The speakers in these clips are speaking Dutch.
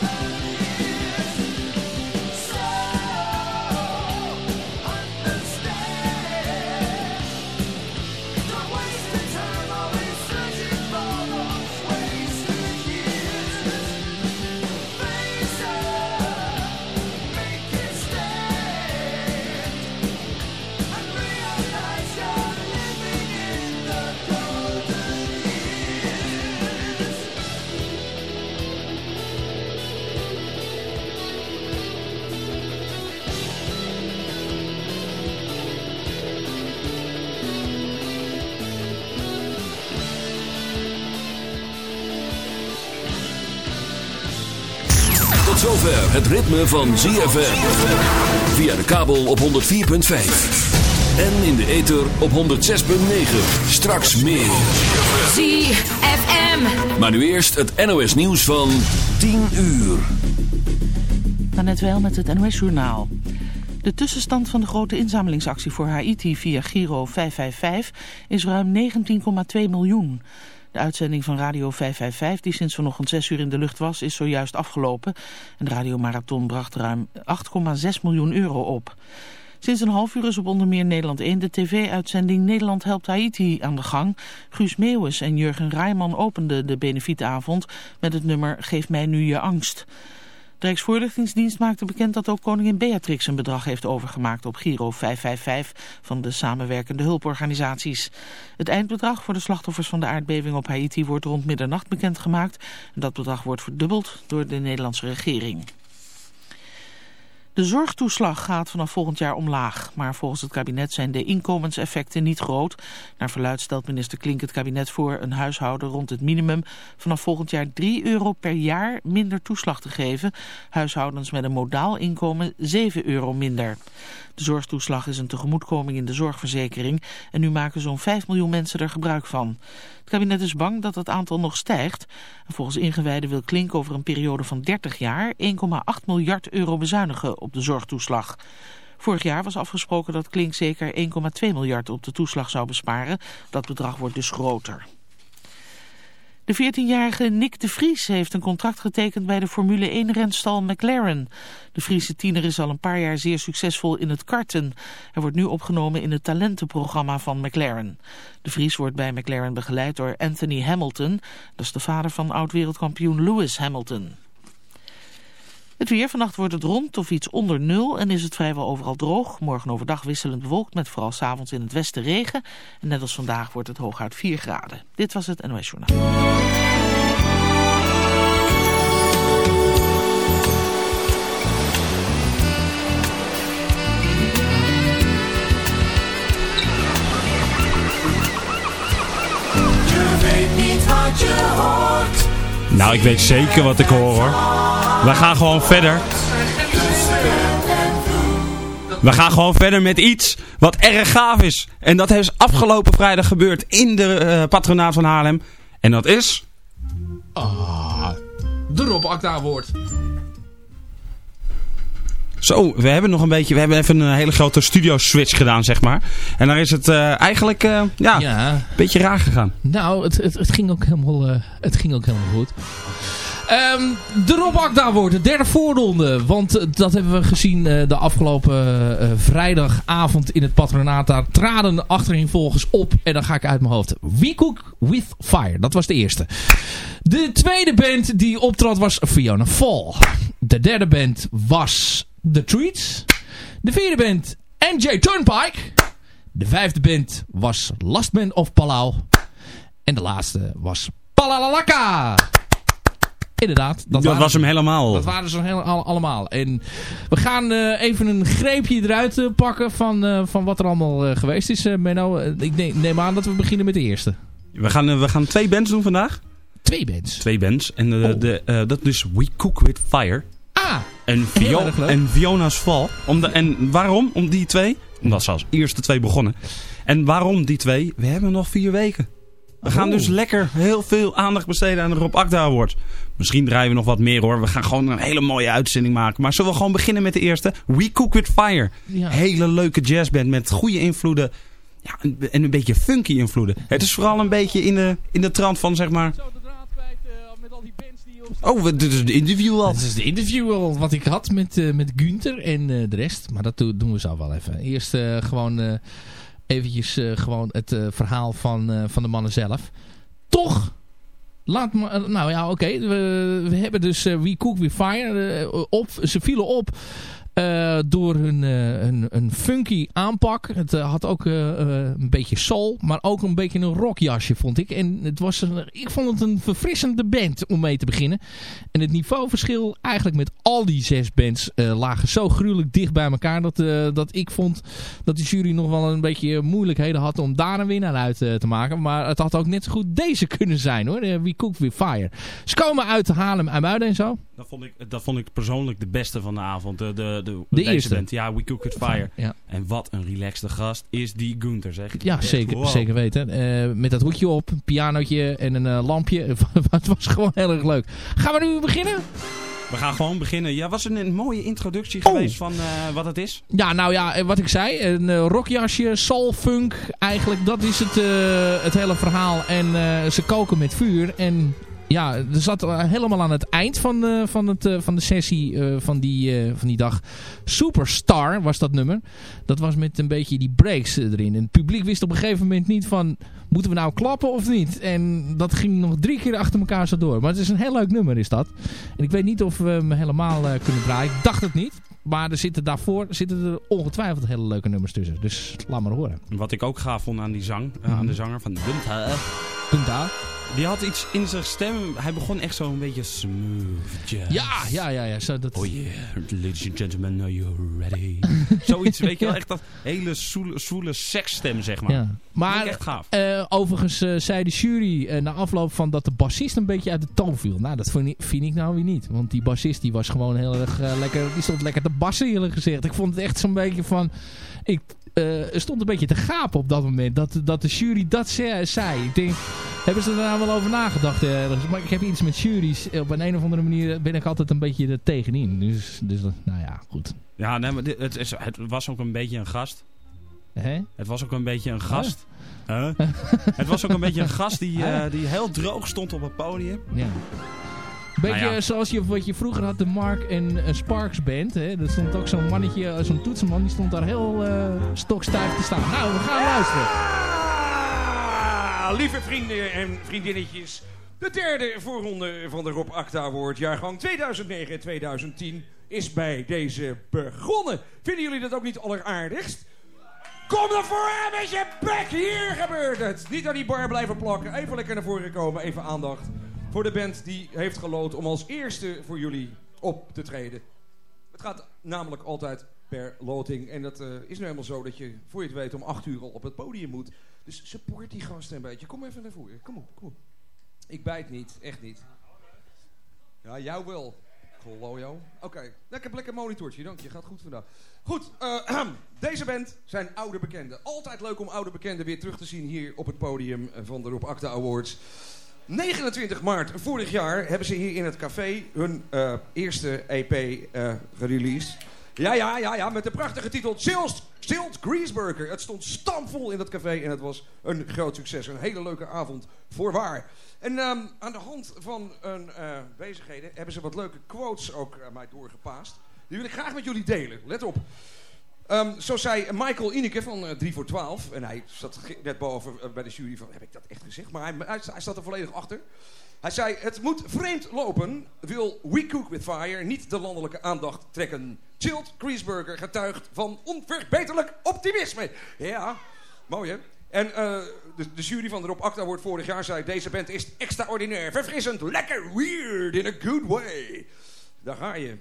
Bye. Het ritme van ZFM. Via de kabel op 104.5. En in de ether op 106.9. Straks meer. ZFM. Maar nu eerst het NOS nieuws van 10 uur. Dan net wel met het NOS journaal. De tussenstand van de grote inzamelingsactie voor Haiti via Giro 555 is ruim 19,2 miljoen. De uitzending van Radio 555, die sinds vanochtend 6 uur in de lucht was, is zojuist afgelopen. En de radiomarathon bracht ruim 8,6 miljoen euro op. Sinds een half uur is op onder meer Nederland 1 de tv-uitzending Nederland helpt Haiti aan de gang. Guus Meeuwis en Jurgen Rijman openden de benefietavond met het nummer Geef mij nu je angst. De Rijksvoorlichtingsdienst maakte bekend dat ook koningin Beatrix een bedrag heeft overgemaakt op Giro 555 van de samenwerkende hulporganisaties. Het eindbedrag voor de slachtoffers van de aardbeving op Haiti wordt rond middernacht bekendgemaakt. En dat bedrag wordt verdubbeld door de Nederlandse regering. De zorgtoeslag gaat vanaf volgend jaar omlaag. Maar volgens het kabinet zijn de inkomenseffecten niet groot. Naar verluid stelt minister Klink het kabinet voor een huishouden rond het minimum vanaf volgend jaar 3 euro per jaar minder toeslag te geven. Huishoudens met een modaal inkomen 7 euro minder. De zorgtoeslag is een tegemoetkoming in de zorgverzekering en nu maken zo'n 5 miljoen mensen er gebruik van. Het kabinet is bang dat het aantal nog stijgt. En volgens ingewijden wil Klink over een periode van 30 jaar 1,8 miljard euro bezuinigen op de zorgtoeslag. Vorig jaar was afgesproken dat Klink zeker 1,2 miljard op de toeslag zou besparen. Dat bedrag wordt dus groter. De 14-jarige Nick de Vries heeft een contract getekend bij de Formule 1-renstal McLaren. De Friese tiener is al een paar jaar zeer succesvol in het karten. Hij wordt nu opgenomen in het talentenprogramma van McLaren. De Vries wordt bij McLaren begeleid door Anthony Hamilton. Dat is de vader van oud-wereldkampioen Lewis Hamilton. Het weer, vannacht wordt het rond of iets onder nul en is het vrijwel overal droog. Morgen overdag wisselend bewolkt met vooral s'avonds in het westen regen. En net als vandaag wordt het hooguit 4 graden. Dit was het NOS Journaal. Nou, ik weet zeker wat ik hoor hoor. We gaan gewoon verder. We gaan gewoon verder met iets wat erg gaaf is. En dat is afgelopen vrijdag gebeurd in de uh, patronaat van Haarlem. En dat is... Ah, de Rob Akda woord. Zo, we hebben nog een beetje, we hebben even een hele grote studio switch gedaan, zeg maar. En daar is het uh, eigenlijk, uh, ja, ja, een beetje raar gegaan. Nou, het, het, het, ging ook helemaal, uh, het ging ook helemaal goed. Um, de Rob Akda wordt de derde voorronde. Want eh, dat hebben we gezien de afgelopen vrijdagavond in het patronaat. Daar traden volgens op. En dan ga ik uit mijn hoofd. We Cook With Fire. Dat was de eerste. De tweede band die optrad was Fiona Fall. De derde band was The Treats. De vierde band NJ Turnpike. De vijfde band was Last Man of Palau. En de laatste was Palalalaka. Inderdaad. Dat, dat was hem helemaal. Dat waren ze heel, allemaal. En we gaan uh, even een greepje eruit uh, pakken van, uh, van wat er allemaal geweest is. Menno, ik neem, neem, aan dat we beginnen met de eerste. We gaan, we gaan twee bands doen vandaag. Twee bands? Twee bands. En oh. de, dat is We Cook With Fire. En, Vio en Fiona's Val. Om de, en waarom? Om die twee? Omdat ze als eerste twee begonnen. En waarom die twee? We hebben nog vier weken. We gaan dus lekker heel veel aandacht besteden aan de Rob Akda Award. Misschien draaien we nog wat meer hoor. We gaan gewoon een hele mooie uitzending maken. Maar zullen we gewoon beginnen met de eerste? We Cook With Fire. Hele leuke jazzband met goede invloeden. Ja, en een beetje funky invloeden. Het is vooral een beetje in de, in de trant van zeg maar... Oh, dit is de interview al. Dit is de interview al wat ik had met, uh, met Gunther en uh, de rest. Maar dat doen we zo wel even. Eerst uh, gewoon eventjes gewoon het verhaal van, van de mannen zelf. Toch Laat me, nou ja, oké. We, we, hebben dus We Cook We Fire op. Ze vielen op uh, door hun, uh, funky aanpak. Het uh, had ook een beetje soul, maar ook een beetje een rockjasje vond ik. En het was een, ik vond het een verfrissende band om mee te beginnen. En het niveauverschil eigenlijk met al die zes bands lagen zo gruwelijk dicht bij elkaar. Dat, dat ik vond dat de jury nog wel een beetje moeilijkheden had om daar een winnaar uit te maken. Maar het had ook net zo goed deze kunnen zijn hoor. We Cook We Fire. Ze komen uit Haarlem en Muiden en zo. Dat vond, ik, dat vond ik persoonlijk de beste van de avond. De, de, de, de eerste. Band. Ja, We Cook It Fire. Ja. En wat een relaxte gast is die Gunther, zeg. Ja, zeker, wow. zeker weten. Uh, met dat hoedje op, een pianootje en een uh, lampje. het was gewoon heel erg leuk. Gaan we nu beginnen? We gaan gewoon beginnen. Ja, was er een mooie introductie oh. geweest van uh, wat het is? Ja, nou ja, wat ik zei. Een uh, rockjasje, soul, funk. Eigenlijk, dat is het, uh, het hele verhaal. En ze koken met vuur. En ja, er zat helemaal aan het eind van, uh, van, het, uh, van de sessie uh, van, die, van die dag. Superstar was dat nummer. Dat was met een beetje die breaks erin. En het publiek wist op een gegeven moment niet van... Moeten we nou klappen of niet? En dat ging nog drie keer achter elkaar zo door. Maar het is een heel leuk nummer is dat. En ik weet niet of we hem helemaal kunnen draaien. Ik dacht het niet. Maar er zitten daarvoor zitten er ongetwijfeld hele leuke nummers tussen. Dus laat maar horen. Wat ik ook gaaf vond aan die zang, mm -hmm. aan de zanger van Gunther. Gunther. Die had iets in zijn stem. Hij begon echt zo een beetje smooth jazz. Ja, ja, ja. ja. Zo dat... Oh yeah, ladies and gentlemen, are you ready? Zoiets, weet je wel. Echt dat hele zwoele seksstem, zeg maar. Ja. Maar echt gaaf. Uh, overigens uh, zei de jury uh, na afloop van dat de bassist een beetje uit de toon viel. Nou, dat vind ik, vind ik nou weer niet. Want die bassist die was gewoon heel erg lekker... Die stond lekker te bassen, eerlijk gezegd. Ik vond het echt zo'n beetje van... Ik uh, stond een beetje te gapen op dat moment. Dat, dat de jury dat zei. Ik denk, hebben ze er nou wel over nagedacht? Uh, maar ik heb iets met juries. Op een, een of andere manier ben ik altijd een beetje er tegenin. Dus, dus nou ja, goed. Ja, nee, maar het, is, het was ook een beetje een gast. Hè? Het was ook een beetje een gast. Huh? het was ook een beetje een gast die, uh, die heel droog stond op het podium. Ja. Beetje nou ja. zoals je, wat je vroeger had, de Mark en uh, Sparks band. Hè? Er stond ook zo'n mannetje, zo'n toetsenman, die stond daar heel uh, stokstijf te staan. Nou, we gaan ja! luisteren. Lieve vrienden en vriendinnetjes. De derde voorronde van de Rob Acta Award, jaargang 2009 en 2010, is bij deze begonnen. Vinden jullie dat ook niet alleraardigst? Kom dan voor met je bek, hier gebeurt het. Niet aan die bar blijven plakken, even lekker naar voren komen, even aandacht voor de band die heeft gelood om als eerste voor jullie op te treden. Het gaat namelijk altijd per loting. En dat uh, is nu helemaal zo dat je, voor je het weet, om acht uur al op het podium moet. Dus support die gasten een beetje. Kom even naar voren. Kom op, kom op. Ik bijt niet, echt niet. Ja, jou wel. Glojo. Oké, okay. lekker lekker monitortje, dank je. Gaat goed vandaag. Goed, uh, deze band zijn oude bekenden. Altijd leuk om oude bekenden weer terug te zien hier op het podium van de Rob Acta Awards. 29 maart vorig jaar hebben ze hier in het café hun uh, eerste EP uh, gereleased. Ja, ja, ja, ja, met de prachtige titel Chilled, Chilled Greaseburger. Het stond stampvol in dat café en het was een groot succes. Een hele leuke avond, voorwaar. En um, aan de hand van hun uh, bezigheden hebben ze wat leuke quotes ook mij doorgepaast. Die wil ik graag met jullie delen. Let op. Um, zo zei Michael Ineke van uh, 3 voor 12. En hij zat net boven uh, bij de jury van, heb ik dat echt gezegd? Maar hij, hij, er volledig achter. Hij zei, het moet vreemd lopen, wil We Cook With Fire niet de landelijke aandacht trekken. Chilled Greaseburger getuigt van onverbeterlijk optimisme. Ja, mooi hè? En de, de, jury van de Rob Acta wordt vorig jaar zei, deze band is extraordinair, verfrissend, lekker weird in a good way. Daar ga je.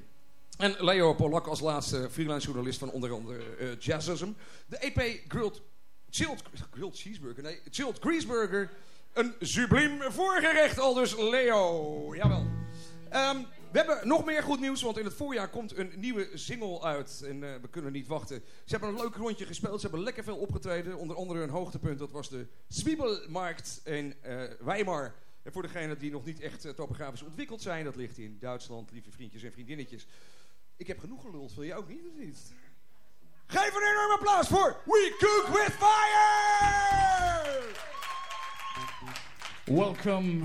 En Leo Polak als laatste freelance journalist van onder andere uh, Jazzism. De EP Grilled, Chilled, grilled Cheeseburger, nee, Chilled Greaseburger. Een subliem voorgerecht al dus Leo. Jawel. Um, we hebben nog meer goed nieuws, want in het voorjaar komt een nieuwe single uit. En uh, we kunnen niet wachten. Ze hebben een leuk rondje gespeeld. Ze hebben lekker veel opgetreden. Onder andere een hoogtepunt, dat was de Zwiebelmarkt in uh, Weimar. En voor degenen die nog niet echt topografisch ontwikkeld zijn, dat ligt in Duitsland, lieve vriendjes en vriendinnetjes. Ik heb genoeg geluld, wil je ook niet of niet? Geef een enorm applaus voor We Cook With Fire! Welcome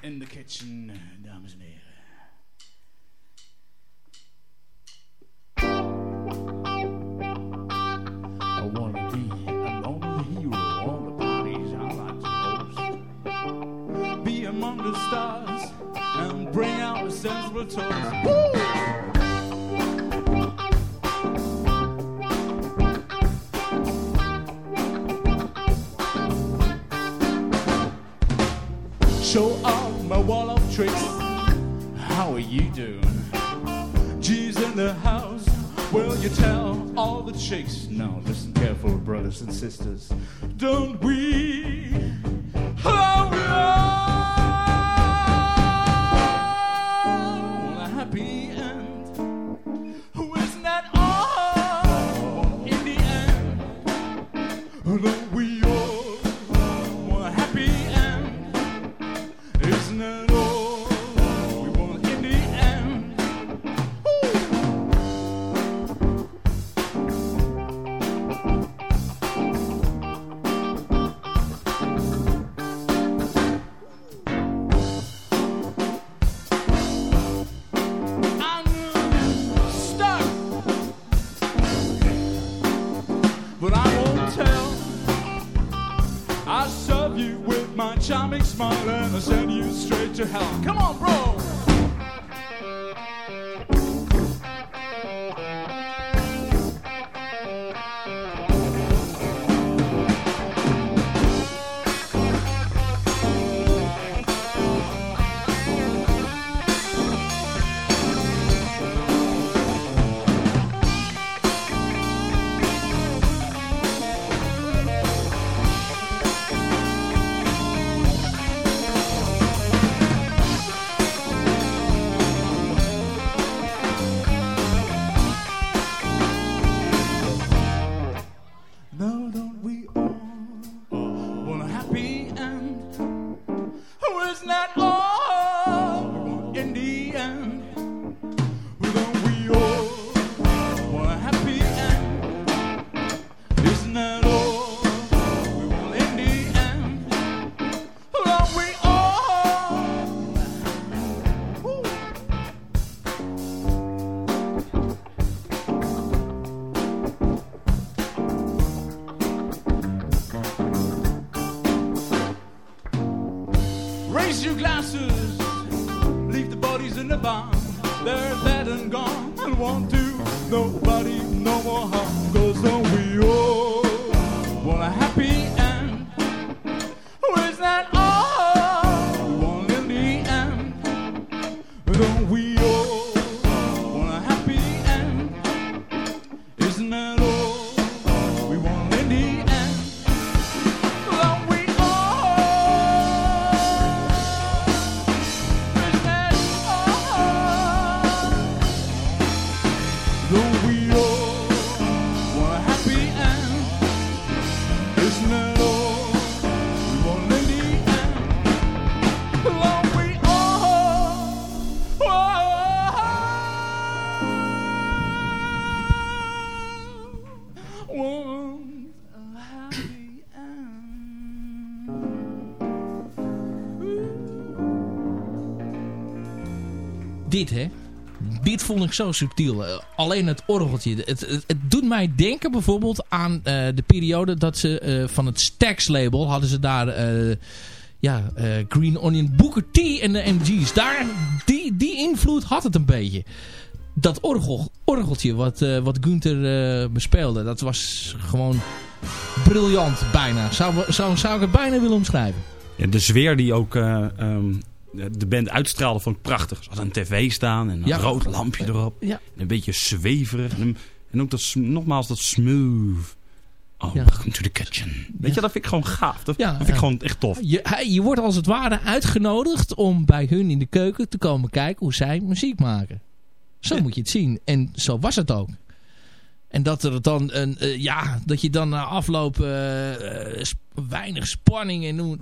in the kitchen, dames en heren. Be among the stars and bring out a sensible toast. Show off my wall of tricks. How are you doing? G's in the house. Will you tell all the chicks? Now listen careful, brothers and sisters. Don't we? Oh, no. Charming smile and I send you straight to hell. Come on, bro. Dit, hè? Dit vond ik zo subtiel. Eh, alleen het orgeltje. Het, het, doet mij denken bijvoorbeeld aan eh, de periode dat ze eh, van het Stax label hadden ze daar ja, Green Onion, Booker T en de MG's. Daar, die, die invloed had het een beetje. Dat orgel, orgeltje wat, wat Gunther bespeelde, dat was gewoon briljant bijna. Zou, zou, zou ik het bijna willen omschrijven. Ja, de sfeer die ook eh, ehm, de band uitstraalde vond ik prachtig. Ze had een tv staan en een Ja. rood lampje erop. Ja. Een beetje zweverig. En, en ook dat, nogmaals dat smooth. Oh, Ja. welcome to the kitchen. Weet je, dat vind ik gewoon gaaf. Dat, Ja, dat vind ik gewoon echt tof. Je wordt als het ware uitgenodigd om bij hun in de keuken te komen kijken hoe zij muziek maken. Zo moet je het zien. En zo was het ook. En dat er dan een, eh, ja, dat je dan na afloop eh, eh, sp- weinig spanning en noem.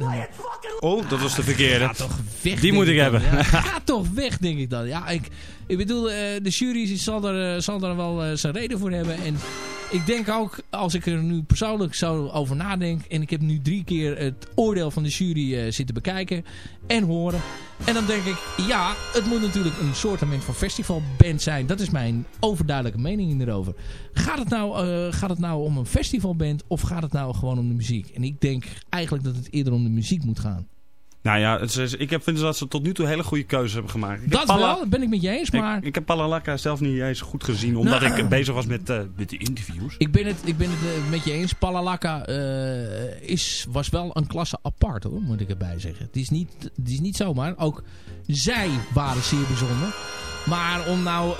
Oh, dat was de verkeerde. Ga toch weg. Die moet ik hebben. Ja, ga toch weg, denk ik dan. Ja, ik, ik bedoel, eh, de jury zal er, eh, zal er wel eh, zijn reden voor hebben. En ik denk ook, als ik er nu persoonlijk zo over nadenk... en ik heb nu drie keer het oordeel van de jury eh, zitten bekijken en horen... en dan denk ik, ja, het moet natuurlijk een soort van festivalband zijn. Dat is mijn overduidelijke mening hierover. Gaat het, nou, eh, gaat het nou om een festivalband of gaat het nou gewoon om de muziek? En ik denk eigenlijk dat het eerder om de muziek moet gaan. Nou ja, is- ik heb, vind dat ze tot nu toe hele goede keuzes hebben gemaakt. Ik Dat wel, ben ik met je eens. Maar Ik, ik heb Palalaka zelf niet eens goed gezien, omdat Nou, ik bezig was met, eh, met de interviews. Ik ben het, ik ben het eh, met je eens. Palalaka eh, is, was wel een klasse apart hoor, moet ik erbij zeggen. Het is niet, het is niet zomaar. Ook zij waren zeer bijzonder. Maar om nou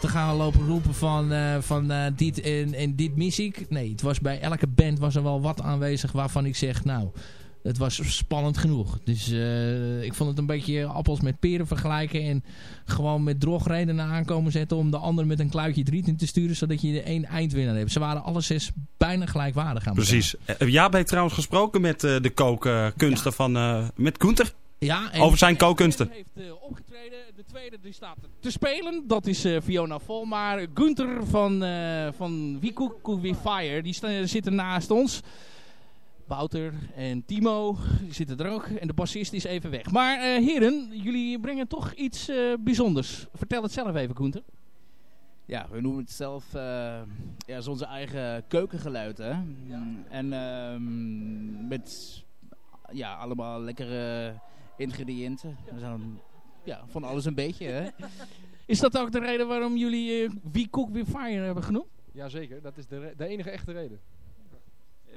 te gaan lopen roepen van, van dit en, en dit mis ik. Nee, het was bij elke band was er wel wat aanwezig waarvan ik zeg, nou, het was spannend genoeg. Dus eh, ik vond het een beetje appels met peren vergelijken. En gewoon met drogredenen aankomen zetten om de ander met een kluitje driet in te sturen. Zodat je er één eindwinnaar hebt. Ze waren alle zes bijna gelijkwaardig aan. Precies. Eh, Ja, ben je trouwens gesproken met eh, de kookkunsten van... met Gunther? Ja, en Over zijn kookkunsten. heeft opgetreden. De tweede die staat te spelen. Dat is Fiona Vol. Maar Gunther van, eh van We Cook, Cook We Fire. Die sta- zitten naast ons. Wouter en Timo zitten er ook. En de bassist is even weg. Maar eh, heren, jullie brengen toch iets eh, bijzonders. Vertel het zelf even, Gunther. Ja, we noemen het zelf eh ja, is onze eigen keukengeluid. Hè? En ehm, met ja, allemaal lekkere ingrediënten. We zijn ja, van alles een beetje. Hè? Is dat ook de reden waarom jullie We Cook We Fire hebben genoemd? Jazeker, dat is de, de enige echte reden.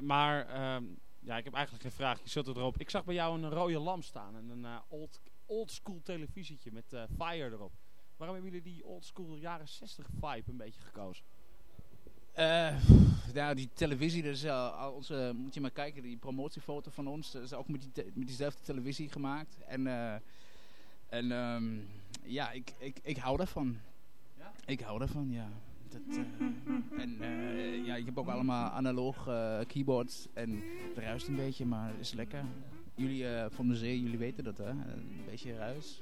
Maar ehm, ja, ik heb eigenlijk geen vraag. Je zult erop. Ik zag bij jou een rode lamp staan en een eh, old, old school televisietje met eh, fire erop. Waarom hebben jullie die old school jaren 60 vibe een beetje gekozen? Eh, nou, die televisie, dus, eh, al onze, moet je maar kijken, die promotiefoto van ons, dat is ook met, die te- met diezelfde televisie gemaakt. En, eh, en ehm, ja, ik, ik, ik hou daarvan. Ik hou daarvan, ja. Dat, eh, en eh, ja, ik heb ook allemaal analoog eh, keyboards en het ruist een beetje, maar het is lekker. Jullie van de zee, jullie weten dat hè, een beetje ruis.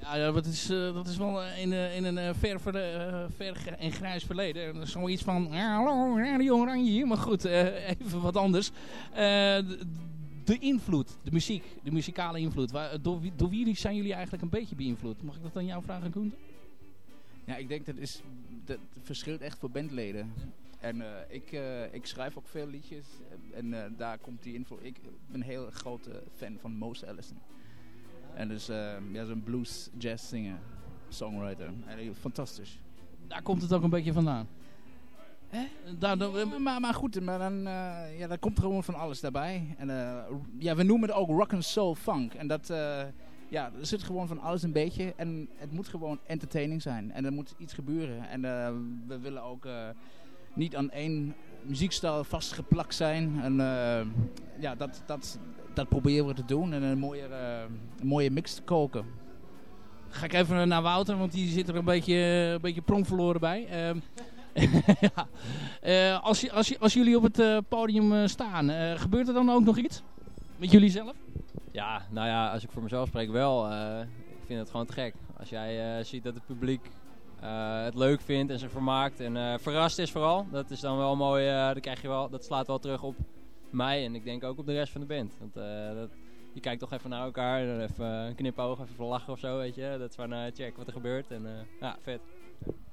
Ja, dat, is, dat is wel in, in een ver, ver en grijs verleden. En Zoiets van, ja, hallo, Radio Oranje. Maar goed, even wat anders. De, invloed, de muziek, de muzikale invloed. Waar, door, wie- door wie zijn jullie eigenlijk een beetje beïnvloed? Mag ik dat aan jou vragen, Koen? Ja, ik denk dat is dat verschilt echt voor bandleden. En eh, ik, eh, ik schrijf ook veel liedjes en eh, daar komt die info. Ik ben een heel grote fan van Mose Allison. En dus eh, ja, zo'n blues jazz singer, songwriter. En fantastisch. Daar komt het ook een beetje vandaan. Hè? Daar, daar- Ja, maar, maar goed, maar dan, ja, dan komt er gewoon van alles daarbij. En ja, we noemen het ook rock and soul funk. En dat, ja, er zit gewoon van alles een beetje. En het moet gewoon entertaining zijn. En er moet iets gebeuren. En eh, we willen ook eh, niet aan één muziekstijl vastgeplakt zijn. En eh, ja, dat, dat, dat proberen we te doen. En een mooie, een mooie mix te koken. Ga ik even naar Wouter, want die zit er een beetje, een beetje pronkverloren bij. Ehm, ja. Als, als, als jullie op het podium staan, gebeurt er dan ook nog iets? Met jullie zelf? Ja, nou ja, als ik voor mezelf spreek wel. eh, ik vind het gewoon te gek. Als jij eh, ziet dat het publiek eh, het leuk vindt en zich vermaakt en verrast is vooral. Dat is dan wel mooi. dat, krijg je wel, dat slaat wel terug op mij en ik denk ook op de rest van de band. Want dat, je kijkt toch even naar elkaar, even een knipoog, even lachen of zo, weet je. Dat is van check wat er gebeurt en ja, vet.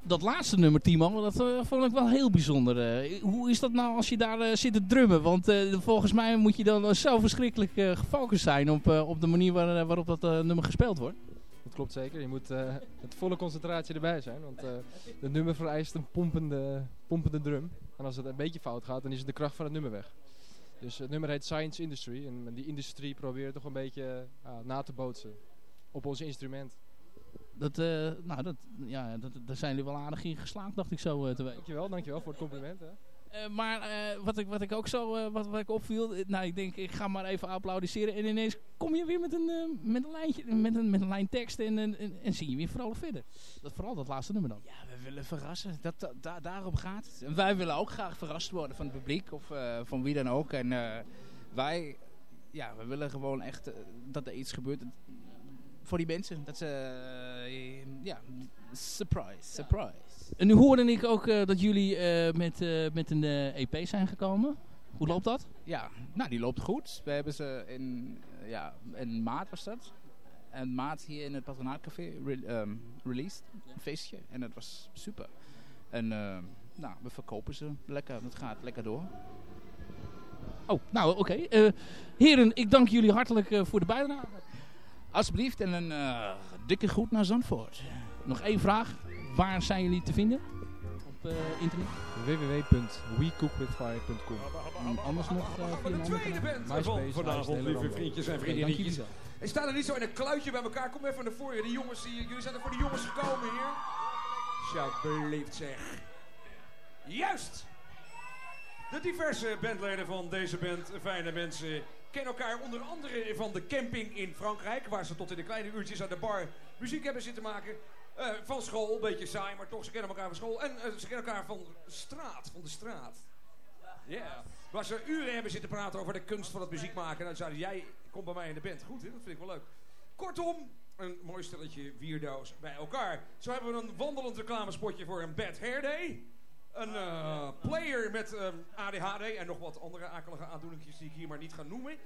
Dat laatste nummer, Timo, dat eh, vond ik wel heel bijzonder. Eh, hoe is dat nou als je daar eh, zit te drummen? Want volgens mij moet je dan zo verschrikkelijk gefocust zijn op, op de manier waar, waarop dat nummer gespeeld wordt. Dat klopt zeker. Je moet met volle concentratie erbij zijn. Want het nummer vereist een pompende, pompende drum. En als het een beetje fout gaat, dan is de kracht van het nummer weg. Dus het nummer heet Science Industry. En die industrie probeert toch een beetje na te bootsen op ons instrument. Dat, eh, nou, dat, ja, dat, daar zijn jullie wel aardig in geslaagd, dacht ik zo eh, te weten. Dankjewel, dankjewel voor het compliment. Hè. Eh, maar eh, wat, ik, wat ik ook zo eh, wat, wat ik opviel, nou ik denk ik ga maar even applaudisseren en ineens kom je weer met een, met een lijntje, met een, met een lijn tekst en, en, en, en zie je weer vrolijk verder. Dat, vooral dat laatste nummer dan. Ja, we willen verrassen. Dat, daar- daarom gaat het. En wij willen ook graag verrast worden van het publiek of eh, van wie dan ook. En eh, wij, ja, we willen gewoon echt dat er iets gebeurt voor die mensen. Dat ze, eh, ja, surprise, surprise. En nu hoorde ik ook eh, dat jullie eh, met, met een EP zijn gekomen. Hoe loopt dat? Ja, nou die loopt goed. We hebben ze in, ja, in maart was dat. En maart hier in het Patronaatcafé re ehm, released. Een feestje. En dat was super. En ehm, nou, we verkopen ze lekker. Het gaat lekker door. Oh, nou oké. Heren, ik dank jullie hartelijk voor de bijdrage. Alsjeblieft en een eh, dikke groet naar Zandvoort. Nog één vraag. Waar zijn jullie te vinden? Op eh, internet? www.wecookwithfire.com En anders nog eh, via de tweede band van MySpace, vanavond, lieve vriendjes en vriendinnetjes. En staan er niet zo in een kluitje bij elkaar. Kom even naar voren. Die jongens, die, jullie zijn er voor de jongens gekomen hier. Beleefd zeg. Juist! De diverse bandleden van deze band, fijne mensen, kennen elkaar onder andere van de camping in Frankrijk, waar ze tot in de kleine uurtjes aan de bar muziek hebben zitten maken. Eh, van school, een beetje saai, maar toch, ze kennen elkaar van school. En eh, ze kennen elkaar van straat, van de straat. Ja. Waar ze uren hebben zitten praten over de kunst van het muziek maken. En dan zeiden ze, jij komt bij mij in de band. Goed, hè? dat vind ik wel leuk. Kortom, een mooi stelletje weirdo's bij elkaar. Zo hebben we een wandelend reclamespotje voor een Bad Hair Day. Een eh, player met ehm, ADHD en nog wat andere akelige aandoeningjes die ik hier maar niet ga noemen.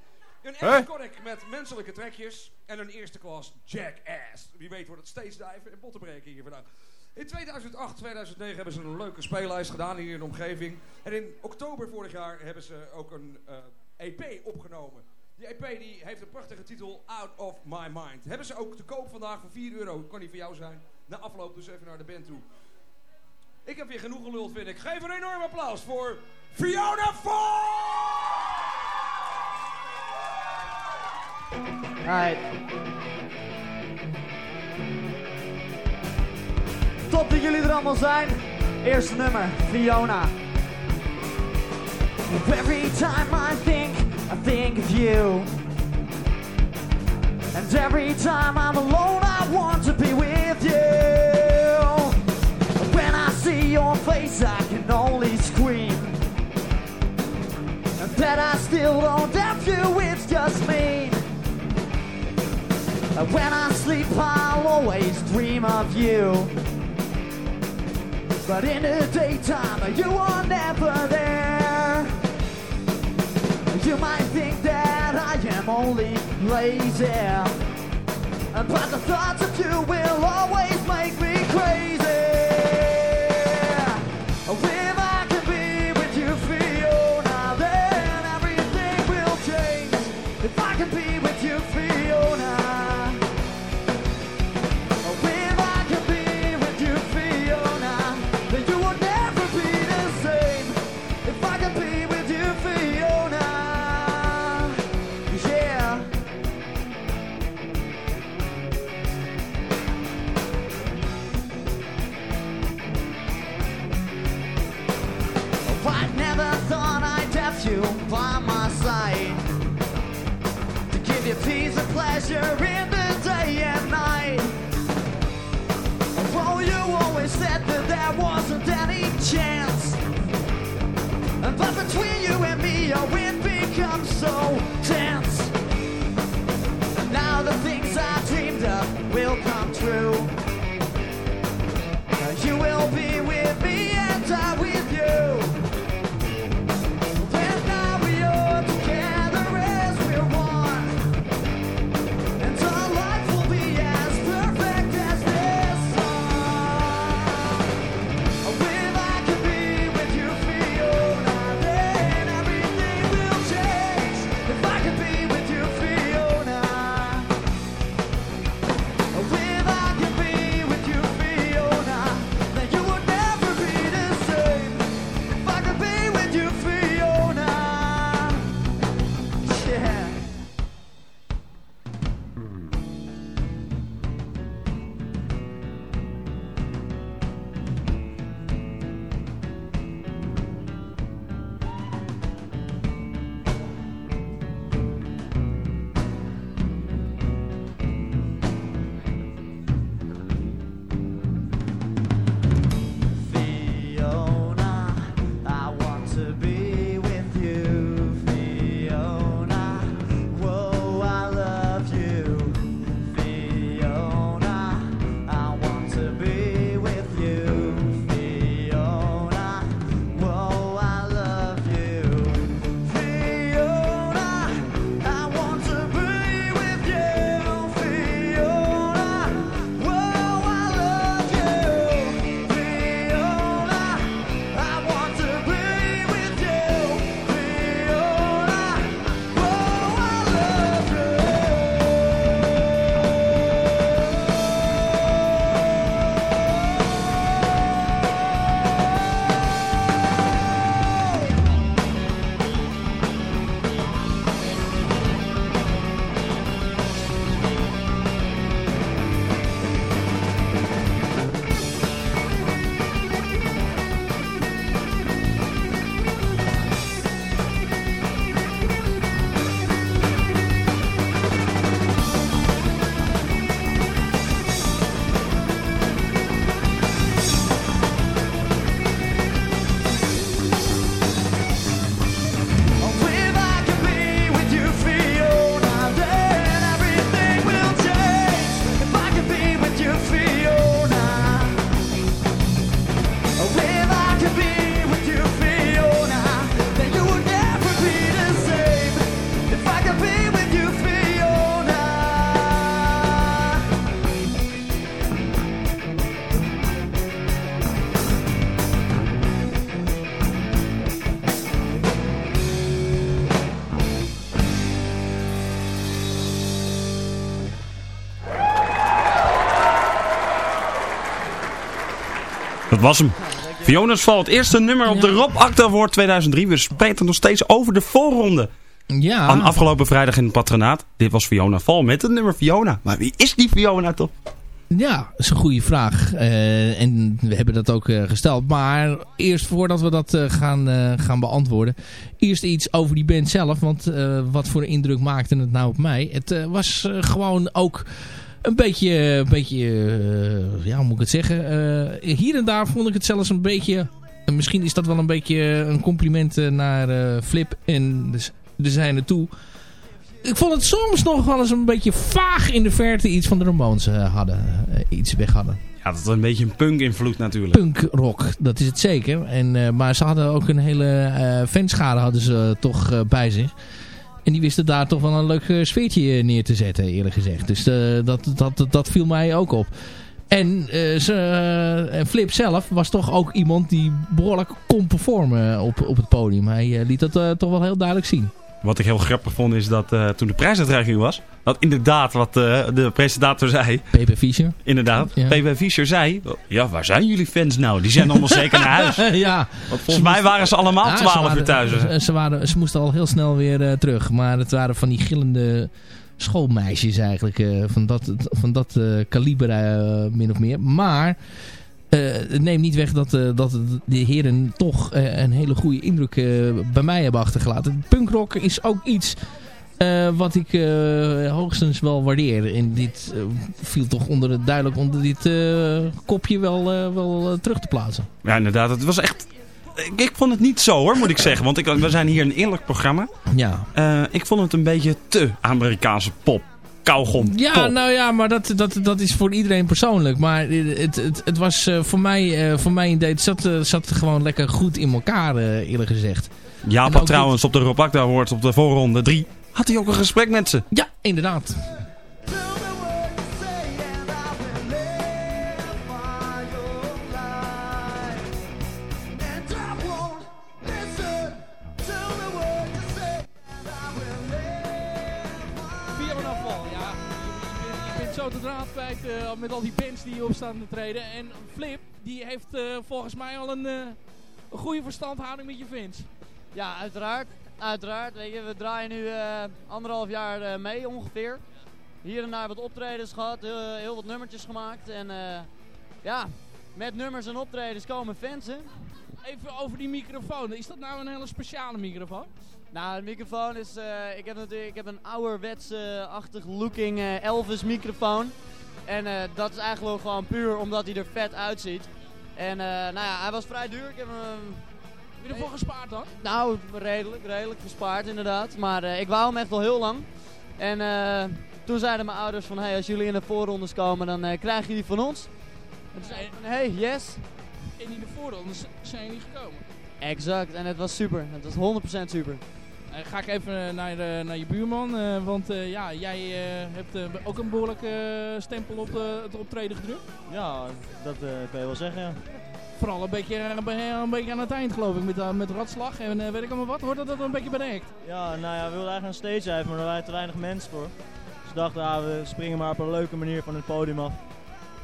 Een Hè? Connect met menselijke trekjes. En een eerste klas Jackass. Wie weet wordt het steeds duiven en botten breken hier vandaag. In 2008, 2009 hebben ze een leuke speellijst gedaan hier in de omgeving. En in oktober vorig jaar hebben ze ook een eh, EP opgenomen. Die EP die heeft een prachtige titel Out of My Mind. Hebben ze ook te koop vandaag voor 4 euro. Kan die voor jou zijn. Na afloop dus even naar de band toe. Ik heb weer genoeg geluld, vind ik. Geef een enorm applaus voor Fiona Fall! Alright. Top dat jullie er allemaal zijn. Eerste nummer, Fiona. Every time I think, I think of you. And every time I'm alone, I want to be with you. Face, I can only scream. And that I still don't have you, it's just me. When I sleep, I'll always dream of you. But in the daytime, you are never there. You might think that I am only lazy. But the thoughts of you will always make me crazy. Dat was hem. Fiona's Val, het eerste nummer op de Rob Acta Award 2003. We spreken nog steeds over de voorronde. Ja. Aan afgelopen vrijdag in het patronaat. Dit was Fiona Val met het nummer Fiona. Maar wie is die Fiona toch? Ja, dat is een goede vraag. Eh, en we hebben dat ook eh, gesteld. Maar eerst voordat we dat eh, gaan, gaan beantwoorden. Eerst iets over die band zelf. Want wat voor indruk maakte het nou op mij? Het was gewoon ook een beetje... Een beetje eh, ja, hoe moet ik het zeggen? Eh, hier en daar vond ik het zelfs een beetje... en misschien is dat wel een beetje een compliment eh, naar Flip en de, de zijne toe ik vond het soms nog wel eens een beetje vaag in de verte iets van de Ramones hadden. iets weg hadden. Ja, dat is een beetje een punk invloed natuurlijk. Punk rock, dat is het zeker. En, maar ze hadden ook een hele fanschade hadden ze toch bij zich. En die wisten daar toch wel een leuk eh, sfeertje neer te zetten, eerlijk gezegd. Dus eh, dat, dat, dat, viel mij ook op. En eh, eh, Flip zelf was toch ook iemand die behoorlijk kon performen op, op het podium. Hij eh, liet dat eh, toch wel heel duidelijk zien. Wat ik heel grappig vond is dat eh, toen de prijsuitreiking was... dat inderdaad wat eh, de presentator zei... P.P. Fischer. Inderdaad. Ja. P.P. Fischer zei... Ja, waar zijn jullie fans nou? Die zijn allemaal zeker naar huis. ja. Want volgens mij waren ze allemaal Ja, ze 12 waren- uur thuis. Ze, ze waren, ze moesten al heel snel weer eh, terug. Maar het waren van die gillende schoolmeisjes eigenlijk. van dat, van dat kaliber min of meer. Maar het neemt niet weg dat, eh, dat de heren toch eh, een hele goede indruk eh, bij mij hebben achtergelaten. Punkrock is ook iets... eh, wat ik eh, hoogstens wel waardeer. En dit eh, viel toch onder, het- duidelijk onder dit eh, kopje wel, eh, wel eh, terug te plaatsen. Ja, inderdaad. Het was echt... Ik, ik vond het niet zo hoor, moet ik zeggen. Want ik, we zijn hier een eerlijk programma. Ja. Eh, ik vond het een beetje te Amerikaanse pop. Kauwgom Ja, nou ja, maar dat, dat, dat is voor iedereen persoonlijk. Maar het, het, het was eh, voor mij, eh, voor mij een date, het zat, eh, zat gewoon lekker goed in elkaar, eerlijk gezegd. Ook trouwens op de Rob Akda op de voorronde 3... had hij ook een gesprek met ze. Ja, inderdaad. Eh, met al die bands die hier op staan te treden. En Flip, die heeft eh, volgens mij al een, eh, een goede verstandhouding met je fans. Ja, uiteraard. Uiteraard. Weet je, we draaien nu anderhalf jaar mee ongeveer. Hier en daar wat optredens gehad, heel, heel wat nummertjes gemaakt. En ja, met nummers en optredens komen fans, hè. Even over die microfoon. Is dat nou een hele speciale microfoon? Nou, de microfoon is. ik heb natuurlijk ik heb een ouderwetse-achtig looking Elvis microfoon. En eh, dat is eigenlijk gewoon puur omdat hij er vet uitziet. En eh, nou ja, hij was vrij duur. Ik heb hem. Heb je ervoor gespaard dan? Nou, redelijk, redelijk gespaard inderdaad. Maar eh, ik wou hem echt al heel lang. En toen zeiden mijn ouders van, hey, als jullie in de voorrondes komen, dan eh, krijgen jullie van ons. En toen zei ik van, hey, yes. En in de voorrondes zijn jullie gekomen. Exact, en het was super. Het was 100% super. Eh, ga ik even naar, eh, naar je buurman, eh, want eh, ja, jij eh, hebt eh, ook een behoorlijke eh, stempel op eh, het optreden gedrukt. Ja, dat eh, kan je wel zeggen, ja. Vooral een beetje, eh, een, beetje aan het eind geloof ik, met, eh, met ratslag en eh, weet ik allemaal wat. Hoort dat dat een beetje act? Ja, nou ja, we wilden eigenlijk een stage hebben, maar daar waren te weinig mensen voor. Dus we dachten, ah, we springen maar op een leuke manier van het podium af.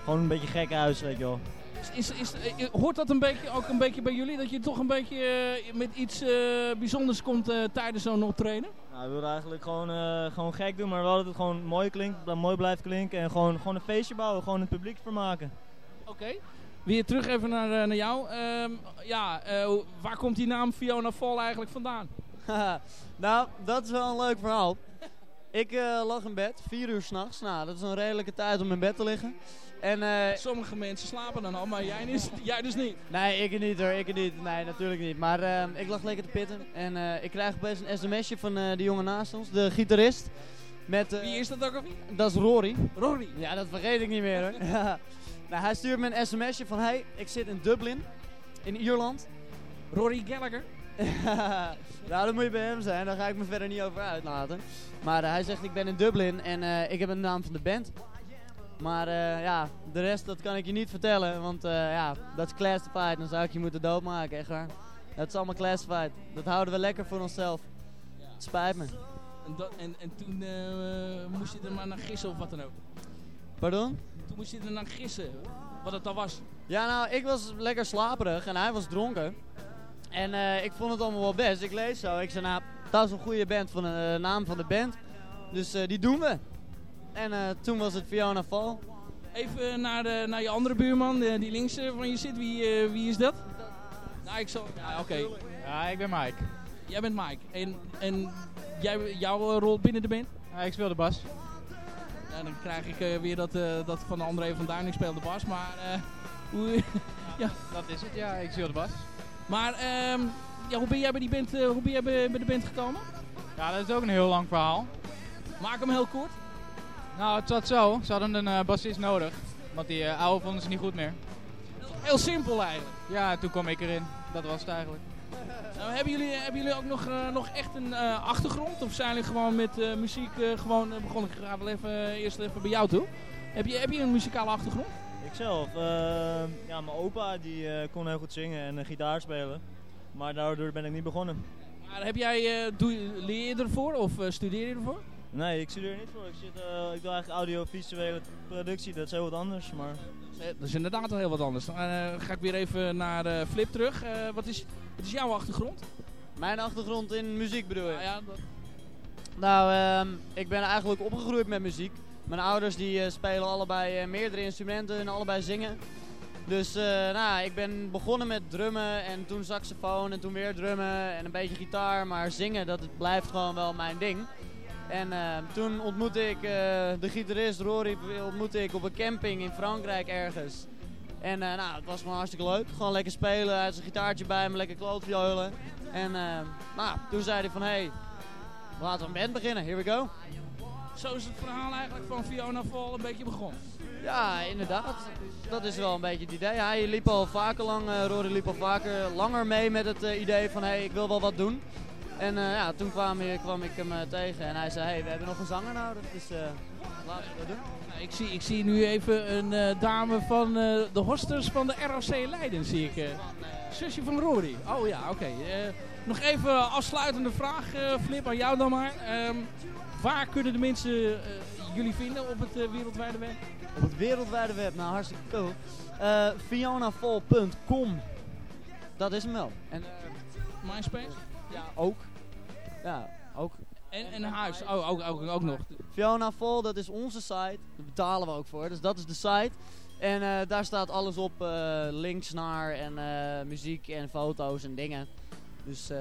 Gewoon een beetje gek huis, weet je wel. Is, is, is, eh, hoort dat een beetje, ook een beetje bij jullie, dat je toch een beetje eh, met iets eh, bijzonders komt eh, tijdens zo'n optreden? Nou, we wilden eigenlijk gewoon, eh, gewoon gek doen, maar wel dat het gewoon mooi klinkt, dat het mooi blijft klinken. En gewoon, gewoon een feestje bouwen, gewoon het publiek vermaken. Oké. Weer terug even naar, naar jou. Ehm, ja, eh, waar komt die naam Fiona Fall eigenlijk vandaan? nou, dat is wel een leuk verhaal. Ik eh, lag in bed, vier uur s'nachts. Nou, dat is een redelijke tijd om in bed te liggen. En, eh, Sommige mensen slapen dan al, maar jij, dus, jij dus niet. Nee, ik niet hoor, ik niet. Nee, natuurlijk niet. Maar eh, ik lag lekker te pitten en eh, ik krijg opeens een sms'je van eh die jongen naast ons, de gitarist. Met, Wie is dat ook alweer? Dat is Rory. Rory? Ja, dat vergeet ik niet meer hoor. Ja. nou, hij stuurt me een sms'je van, hey, ik zit in Dublin, in Ierland. Rory Gallagher? nou, dat moet je bij hem zijn, daar ga ik me verder niet over uitlaten. Maar hij zegt, ik ben in Dublin en ik heb een naam van de band. Maar eh, ja, de rest dat kan ik je niet vertellen, want eh, ja, dat is classified. Dan zou ik je moeten doodmaken, echt waar. Dat is allemaal classified. Dat houden we lekker voor onszelf. Het spijt me. En, dat, en, en toen eh, moest je er maar naar gissen of wat dan ook. Pardon? Toen moest je er naar gissen wat het dan was. Ja, nou, ik was lekker slaperig en hij was dronken. En ik vond het allemaal wel best. Ik lees zo. Ik zei, nou, dat is een goede band van de naam van de band. Dus die doen we. En eh, toen was het Fiona Fall. Even naar, de, naar je andere buurman, eh, die links van je zit. Wie, eh, wie is dat? Nou, ik zal... Ja, oké. Ja, ik ben Mike. Jij bent Mike. En, en jij, jouw rol binnen de band? Ja, ik speel de bas. Ja, dan krijg ik weer dat, eh, dat van André van Duin. Ik speel de bas, maar... eh, hoe, ja. Dat is het, ja. Ik speel de bas. Maar ehm, ja, hoe ben jij bij, die band, eh, hoe ben jij bij, bij de band gekomen? Ja, dat is ook een heel lang verhaal. Maak hem heel kort. Nou, het zat zo. Ze hadden een eh, bassist nodig. Want die eh, oude vonden ze niet goed meer. Heel simpel eigenlijk. Ja, toen kwam ik erin. Dat was het eigenlijk. Nou, hebben, jullie, hebben jullie ook nog, eh, nog echt een eh, achtergrond? Of zijn jullie gewoon met eh, muziek eh, gewoon eh, begonnen? Ik ga wel even, eerst even bij jou toe. Heb je, heb je een muzikale achtergrond? Ikzelf, eh, ja, mijn opa die eh, kon heel goed zingen en eh, gitaar spelen. Maar daardoor ben ik niet begonnen. Maar heb jij, eh, doe, je- leer je ervoor of eh, studeer je ervoor? Nee, ik studeer niet voor. Ik, zit, eh, ik doe eigenlijk audiovisuele productie, dat is heel wat anders. Maar... Dat is inderdaad wel heel wat anders. Dan eh, ga ik weer even naar eh, Flip terug. Eh, wat, is, wat is jouw achtergrond? Mijn achtergrond in muziek bedoel je? Ja, ja, dat- Nou, ehm, ik ben eigenlijk opgegroeid met muziek. Mijn ouders die eh, spelen allebei eh, meerdere instrumenten en allebei zingen. Dus eh, nou, ik ben begonnen met drummen en toen saxofoon en toen weer drummen en een beetje gitaar. Maar zingen, dat blijft gewoon wel mijn ding. En ehm, toen ontmoette ik eh, de gitarist Rory ontmoette ik op een camping in Frankrijk ergens. En eh, nou, het was gewoon hartstikke leuk. Gewoon lekker spelen, hij had zijn gitaartje bij me, lekker klootviolen. En nou, toen zei hij van, hé, hey, laten we een band beginnen, here we go. Zo is het verhaal eigenlijk van Fiona Fall een beetje begonnen. Ja, inderdaad. Dat is wel een beetje het idee. Hij liep al vaker lang, eh Rory liep al vaker langer mee met het eh, idee van hé, hey, ik wil wel wat doen. En eh, ja, toen kwam, kwam ik hem eh, tegen en hij zei hé, hey, we hebben nog een zanger nodig, dus eh, laten we dat doen. Nou, ik, zie, ik zie nu even een eh, dame van eh, de hosters van de ROC Leiden, zie ik. eh. Zusje van Rory. Oh ja, oké. Eh, nog even afsluitende vraag, eh, Flip, aan jou dan maar. Ehm, waar kunnen de mensen eh, jullie vinden op het wereldwijde web? Op het wereldwijde web, nou hartstikke cool. Eh FionaVol.com, dat is hem wel. En MySpace? Ja, ook. Ja, ook. En, en een huis, oh, ook, ook, ook nog. Fiona Vol, dat is onze site. Daar betalen we ook voor. Dus dat is de site. En eh, daar staat alles op. eh, links naar en eh, muziek en foto's en dingen. Dus eh,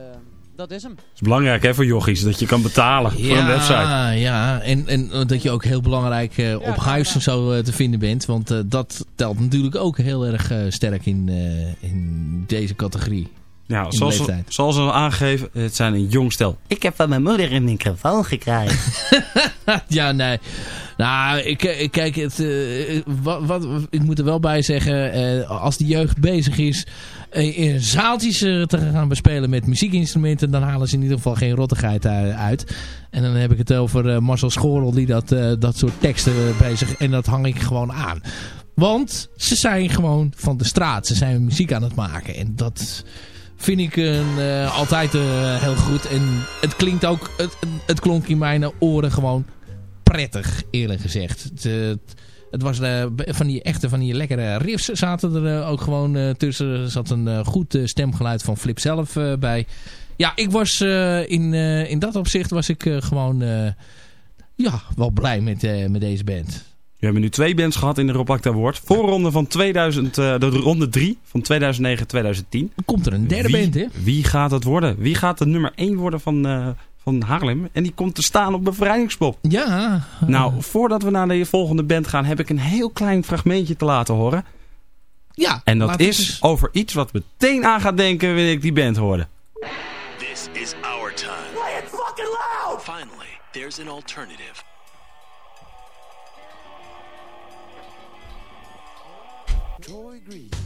dat is hem. Het is belangrijk hè, voor jochies, dat je kan betalen voor een website. Ja, en, en dat je ook heel belangrijk eh, op huis en zo te vinden bent. Want eh, dat telt natuurlijk ook heel erg eh, sterk in, eh, in deze categorie. Ja, zoals, zoals al aangegeven, het zijn een jong stel. Ik heb van mijn moeder een microfoon gekregen. ja, nee. Nou, ik, ik kijk, het, eh, wat, wat, ik moet er wel bij zeggen, eh, als de jeugd bezig is eh, in zaaltjes te gaan bespelen met muziekinstrumenten, dan halen ze in ieder geval geen rottigheid uit. En dan heb ik het over eh, Marcel Schorel die dat, eh, dat soort teksten bezig, en dat hang ik gewoon aan. Want ze zijn gewoon van de straat, ze zijn muziek aan het maken en dat vind ik een, eh, altijd eh, heel goed. En het klinkt ook, het, het klonk in mijn oren gewoon prettig, eerlijk gezegd. Het, het, was eh, van die echte, van die lekkere riffs zaten er ook gewoon tussen. Er zat een goed stemgeluid van Flip zelf bij. Ja, ik was in, in dat opzicht was ik gewoon ja, wel blij met, met deze band. We hebben nu twee bands gehad in de Rob Acta Award. Voorronde van 2000, eh, de ronde 3 van 2009-2010. Komt er een derde wie, band, hè? Wie gaat het worden? Wie gaat de nummer 1 worden van, eh, van Haarlem? En die komt te staan op Bevrijdingspop. Ja. Nou, voordat we naar de volgende band gaan, heb ik een heel klein fragmentje te laten horen. Ja. En dat is eens- over iets wat meteen aan gaat denken wanneer ik die band hoorde. This is our time. Play it fucking loud! Finally, there's an alternative. Troy Green.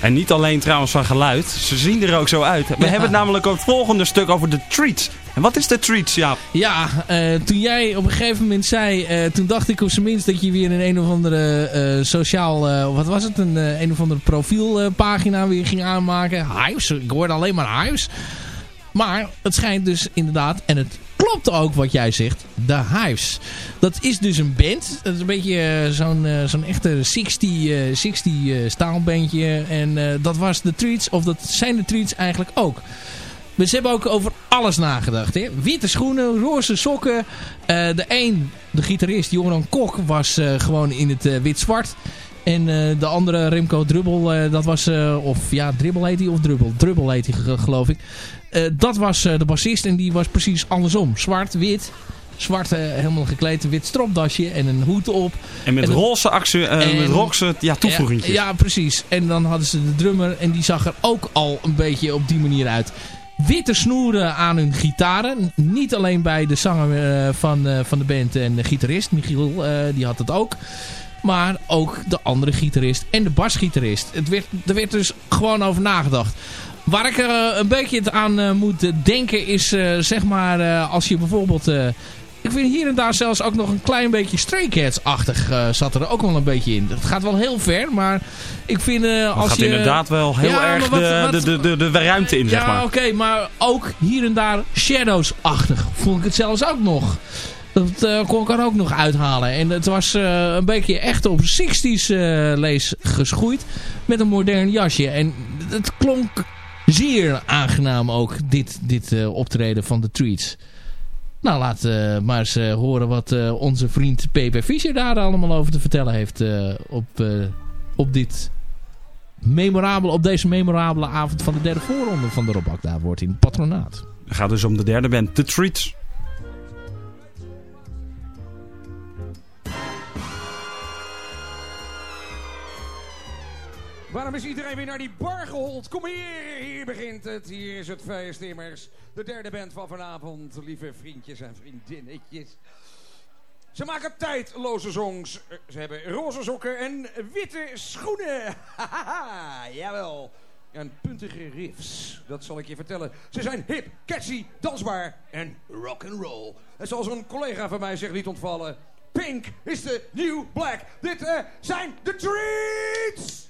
En niet alleen trouwens van geluid. Ze zien er ook zo uit. We hebben het namelijk ook het volgende stuk over de treats. En wat is de treats, Jaap? Ja, eh, toen jij op een gegeven moment zei... eh, toen dacht ik op zijn minst dat je weer een een of andere eh, sociaal... wat was het? Een, een of andere profielpagina weer ging aanmaken. Hives. Ik hoorde alleen maar Hives. Maar het schijnt dus inderdaad... En het klopt ook wat jij zegt. De Hives. Dat is dus een band. Dat is een beetje eh, zo'n eh, zo'n echte 60, eh 60 eh, staalbandje. En dat was de Treats. Of dat zijn de Treats eigenlijk ook. Maar ze hebben ook over alles nagedacht. Hè? Witte schoenen, roze sokken. De een, de gitarist Joran Kok, was gewoon in het wit-zwart. En eh, de andere, Remco Drubbel, eh, dat was... eh, of ja, Dribbel heet hij of Drubbel? Drubbel heet hij ge- geloof ik. Dat was de bassist en die was precies andersom. Zwart, wit. Zwart, eh, helemaal gekleed, wit stropdasje en een hoed op. En met roze, actie, en- met roze ja, toevoegingjes. ja, ja, precies. En dan hadden ze de drummer en die zag er ook al een beetje op die manier uit. Witte snoeren aan hun gitaren. Niet alleen bij de zanger van, van de band en de gitarist. Michiel, die had het ook. Maar ook de andere gitarist en de basgitarist. Het werd, er werd dus gewoon over nagedacht. Waar ik eh, een beetje aan eh, moet denken is eh, zeg maar als je bijvoorbeeld... ik vind hier en daar zelfs ook nog een klein beetje Stray Cats-achtig zat er ook wel een beetje in. Het gaat wel heel ver, maar ik vind als gaat je... inderdaad wel heel Ja, erg wat- de, wat- de, de, de, de ruimte in, zeg ja, maar. oké, maar ook hier en daar Shadows-achtig vond ik het zelfs ook nog. Dat eh, kon ik er ook nog uithalen. En het was eh, een beetje echt op 60s eh, lees geschoeid. Met een modern jasje. En het klonk zeer aangenaam ook, dit, dit optreden van de Treats. Nou, laat eh, maar eens horen wat onze vriend P.P. Fischer daar allemaal over te vertellen heeft op, op dit memorabele, op deze memorabele avond van de derde voorronde van de Rob Akda wordt in patronaat. Het gaat dus om de derde band, The Treats. Waarom is iedereen weer naar die bar gehold? Kom hier, hier begint het. Hier is het feest immers. De derde band van vanavond, lieve vriendjes en vriendinnetjes. Ze maken tijdloze songs. Eh, Ze hebben roze sokken en witte schoenen. Hahaha, jawel. En puntige riffs, dat zal ik je vertellen. Ze zijn hip, catchy, dansbaar en rock and roll. En zoals een collega van mij zich liet ontvallen... Pink is de new black. Dit eh, zijn de Treats!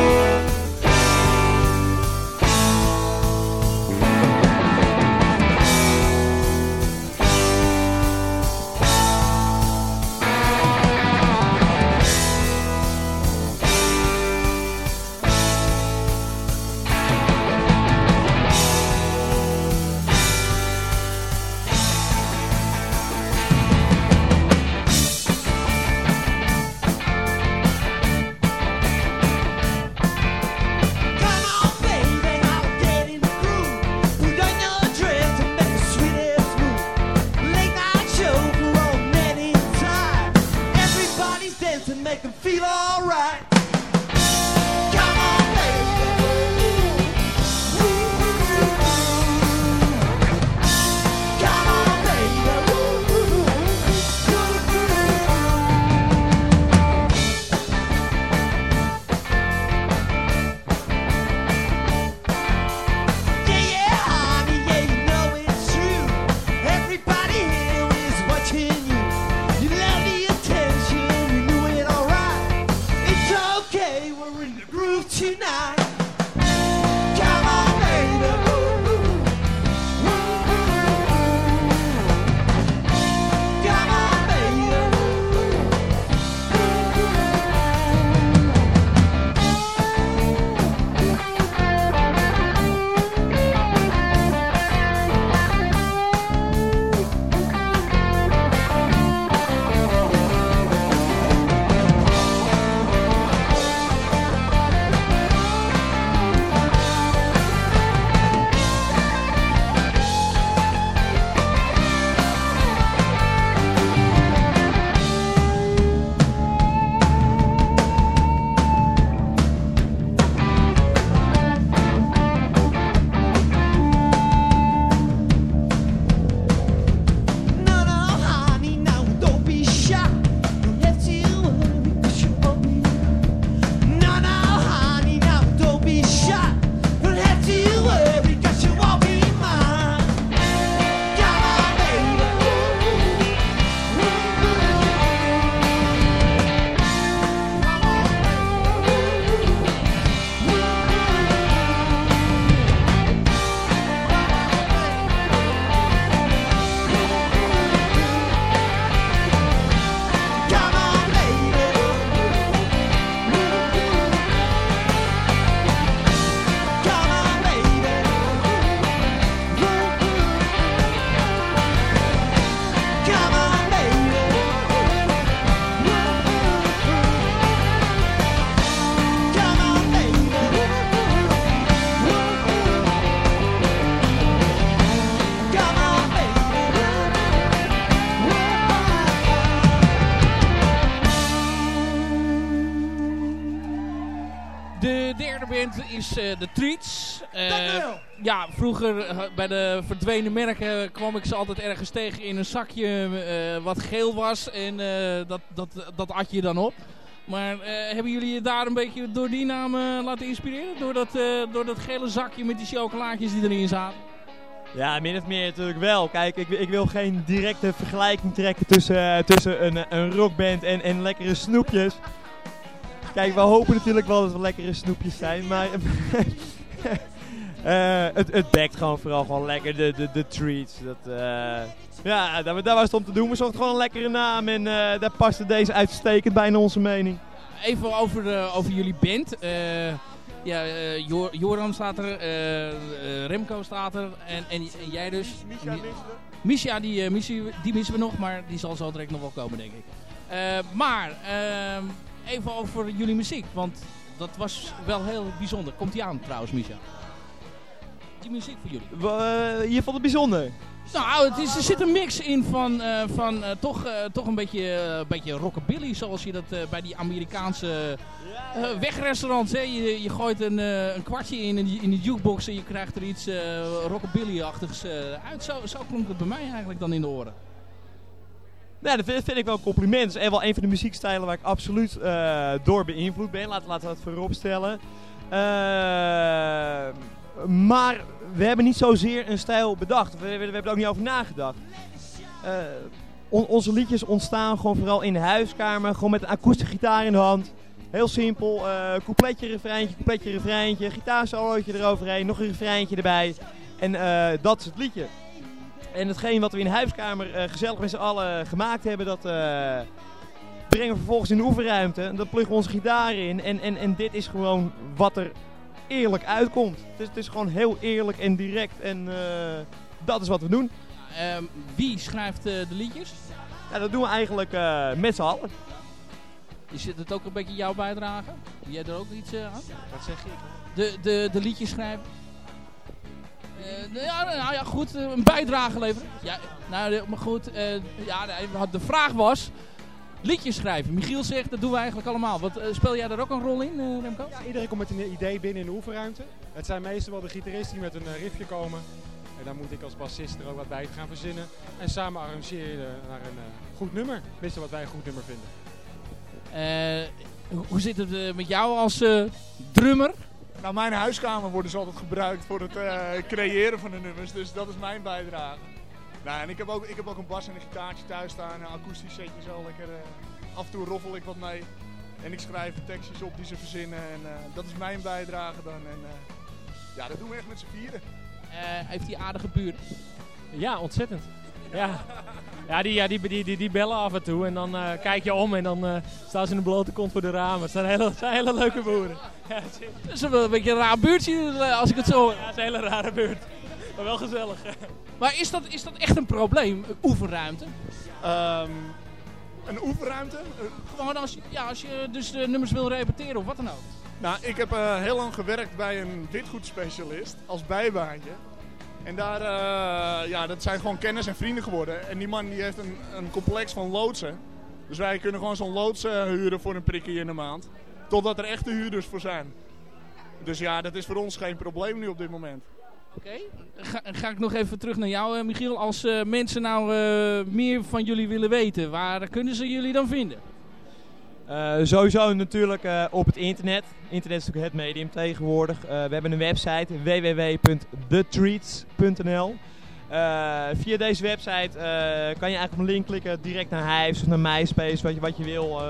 is eh, The Treats. Eh, ja, vroeger eh, bij de verdwenen merken kwam ik ze altijd ergens tegen in een zakje eh, wat geel was. En eh, dat, dat, dat at je dan op. Maar eh, hebben jullie je daar een beetje door die naam laten inspireren? Door dat, eh, door dat gele zakje met die chocolaatjes die erin zaten? Ja, min of meer natuurlijk wel. Kijk, ik, ik wil geen directe vergelijking trekken tussen, tussen een, een rockband en, en lekkere snoepjes. Kijk, we hopen natuurlijk wel dat we lekkere snoepjes zijn, maar... eh, het, het bekt gewoon vooral gewoon lekker, de, de, de treats. Dat, eh, ja, daar, daar was het om te doen. We zochten gewoon een lekkere naam en eh, daar paste deze uitstekend bij naar onze mening. Even over, eh, over jullie band. Eh, ja, Jor- Joram staat er, Remco staat er en, en, en jij dus. Misha missen Misha, die, missen we- die missen we nog, maar die zal zo direct nog wel komen, denk ik. Eh, maar ehm, even over jullie muziek, want dat was wel heel bijzonder. Komt die aan trouwens, Misha? Die muziek voor jullie. Wa- eh, je vond het bijzonder? Nou, het is, er zit een mix in van, eh, van eh, toch, toch een beetje, beetje rockabilly, zoals je dat bij die Amerikaanse wegrestaurants. Hè? Je, je gooit een, een kwartje in, in, die jukebox en je krijgt er iets rockabilly-achtigs uit. Zo, zo klonk het bij mij eigenlijk dan in de oren. Nou, dat vind, ik wel een compliment. Het is wel een van de muziekstijlen waar ik absoluut eh, door beïnvloed ben. Laten, laten we dat voorop stellen. Eh, maar we hebben niet zozeer een stijl bedacht. We, we, hebben er ook niet over nagedacht. Eh, on- onze liedjes ontstaan gewoon vooral in de huiskamer. Gewoon met een akoestische gitaar in de hand. Heel simpel. coupletje, refreintje, coupletje, refreintje. Gitaarsolootje eroverheen. Nog een refreintje erbij. En dat is het liedje. En hetgeen wat we in de huiskamer eh, gezellig met z'n allen gemaakt hebben, dat eh, brengen we vervolgens in de oefenruimte. En dan pluggen we onze gitaar in. En, en, en dit is gewoon wat er eerlijk uitkomt. Het is, het is gewoon heel eerlijk en direct. En eh, dat is wat we doen. Ehm, wie schrijft eh, de liedjes? Ja, dat doen we eigenlijk eh, met z'n allen. Is het ook een beetje jouw bijdrage? Doe jij er ook iets aan? Wat zeg ik? De, de, de liedjes schrijven? Eh, nou ja, nou ja, goed, eh, een bijdrage leveren. Ja, nou, maar goed, eh, ja, de vraag was, liedjes schrijven. Michiel zegt, dat doen we eigenlijk allemaal. Wat, speel jij daar ook een rol in, Remco? Ja, iedereen komt met een idee binnen in de oefenruimte. Het zijn meestal wel de gitaristen die met een riffje komen. En dan moet ik als bassist er ook wat bij gaan verzinnen. En samen arrangeer je naar een goed nummer. Tenminste wat wij een goed nummer vinden. Hoe- zit het met jou als drummer? Nou, mijn huiskamer wordt dus altijd gebruikt voor het eh, creëren van de nummers, dus dat is mijn bijdrage. Nou, en ik heb ook, ik heb ook een bas en een gitaartje thuis staan, een akoestisch setje zo lekker. eh, af en toe roffel ik wat mee. En ik schrijf de tekstjes op die ze verzinnen en eh, dat is mijn bijdrage dan. En eh, ja, dat doen we echt met z'n vieren. Eh, heeft hij aardige buurt? Ja, ontzettend. Ja, ja, die, ja die, die, die, die bellen af en toe en dan eh, kijk je om en dan eh, staan ze in de blote kont voor de ramen. Het zijn hele, zijn hele leuke boeren. Ja, het is- Dat is wel een beetje een raar buurtje, eh, als ik het zo hoor. Ja, het is een hele rare buurt. Maar wel gezellig. Maar is dat, is dat echt een probleem, oefenruimte? Ehm, een oefenruimte? Gewoon als, je- ja, als je dus de nummers wil repeteren of wat dan ook. Nou, ik heb eh, heel lang gewerkt bij een witgoedspecialist als bijbaantje. En daar, eh, ja, dat zijn gewoon kennis en vrienden geworden. En die man die heeft een, een complex van loodsen. Dus wij kunnen gewoon zo'n loods huren voor een prikje in de maand. Totdat er echte huurders voor zijn. Dus ja, dat is voor ons geen probleem nu op dit moment. Oké. Ga, ga ik nog even terug naar jou, eh, Michiel. Als eh, mensen nou meer van jullie willen weten, waar kunnen ze jullie dan vinden? Eh, sowieso natuurlijk eh, op het internet. Internet is natuurlijk het medium tegenwoordig. Eh, we hebben een website www.thetreats.nl Via deze website kan je eigenlijk op een link klikken direct naar Hives of naar MySpace, wat je, wat je wil.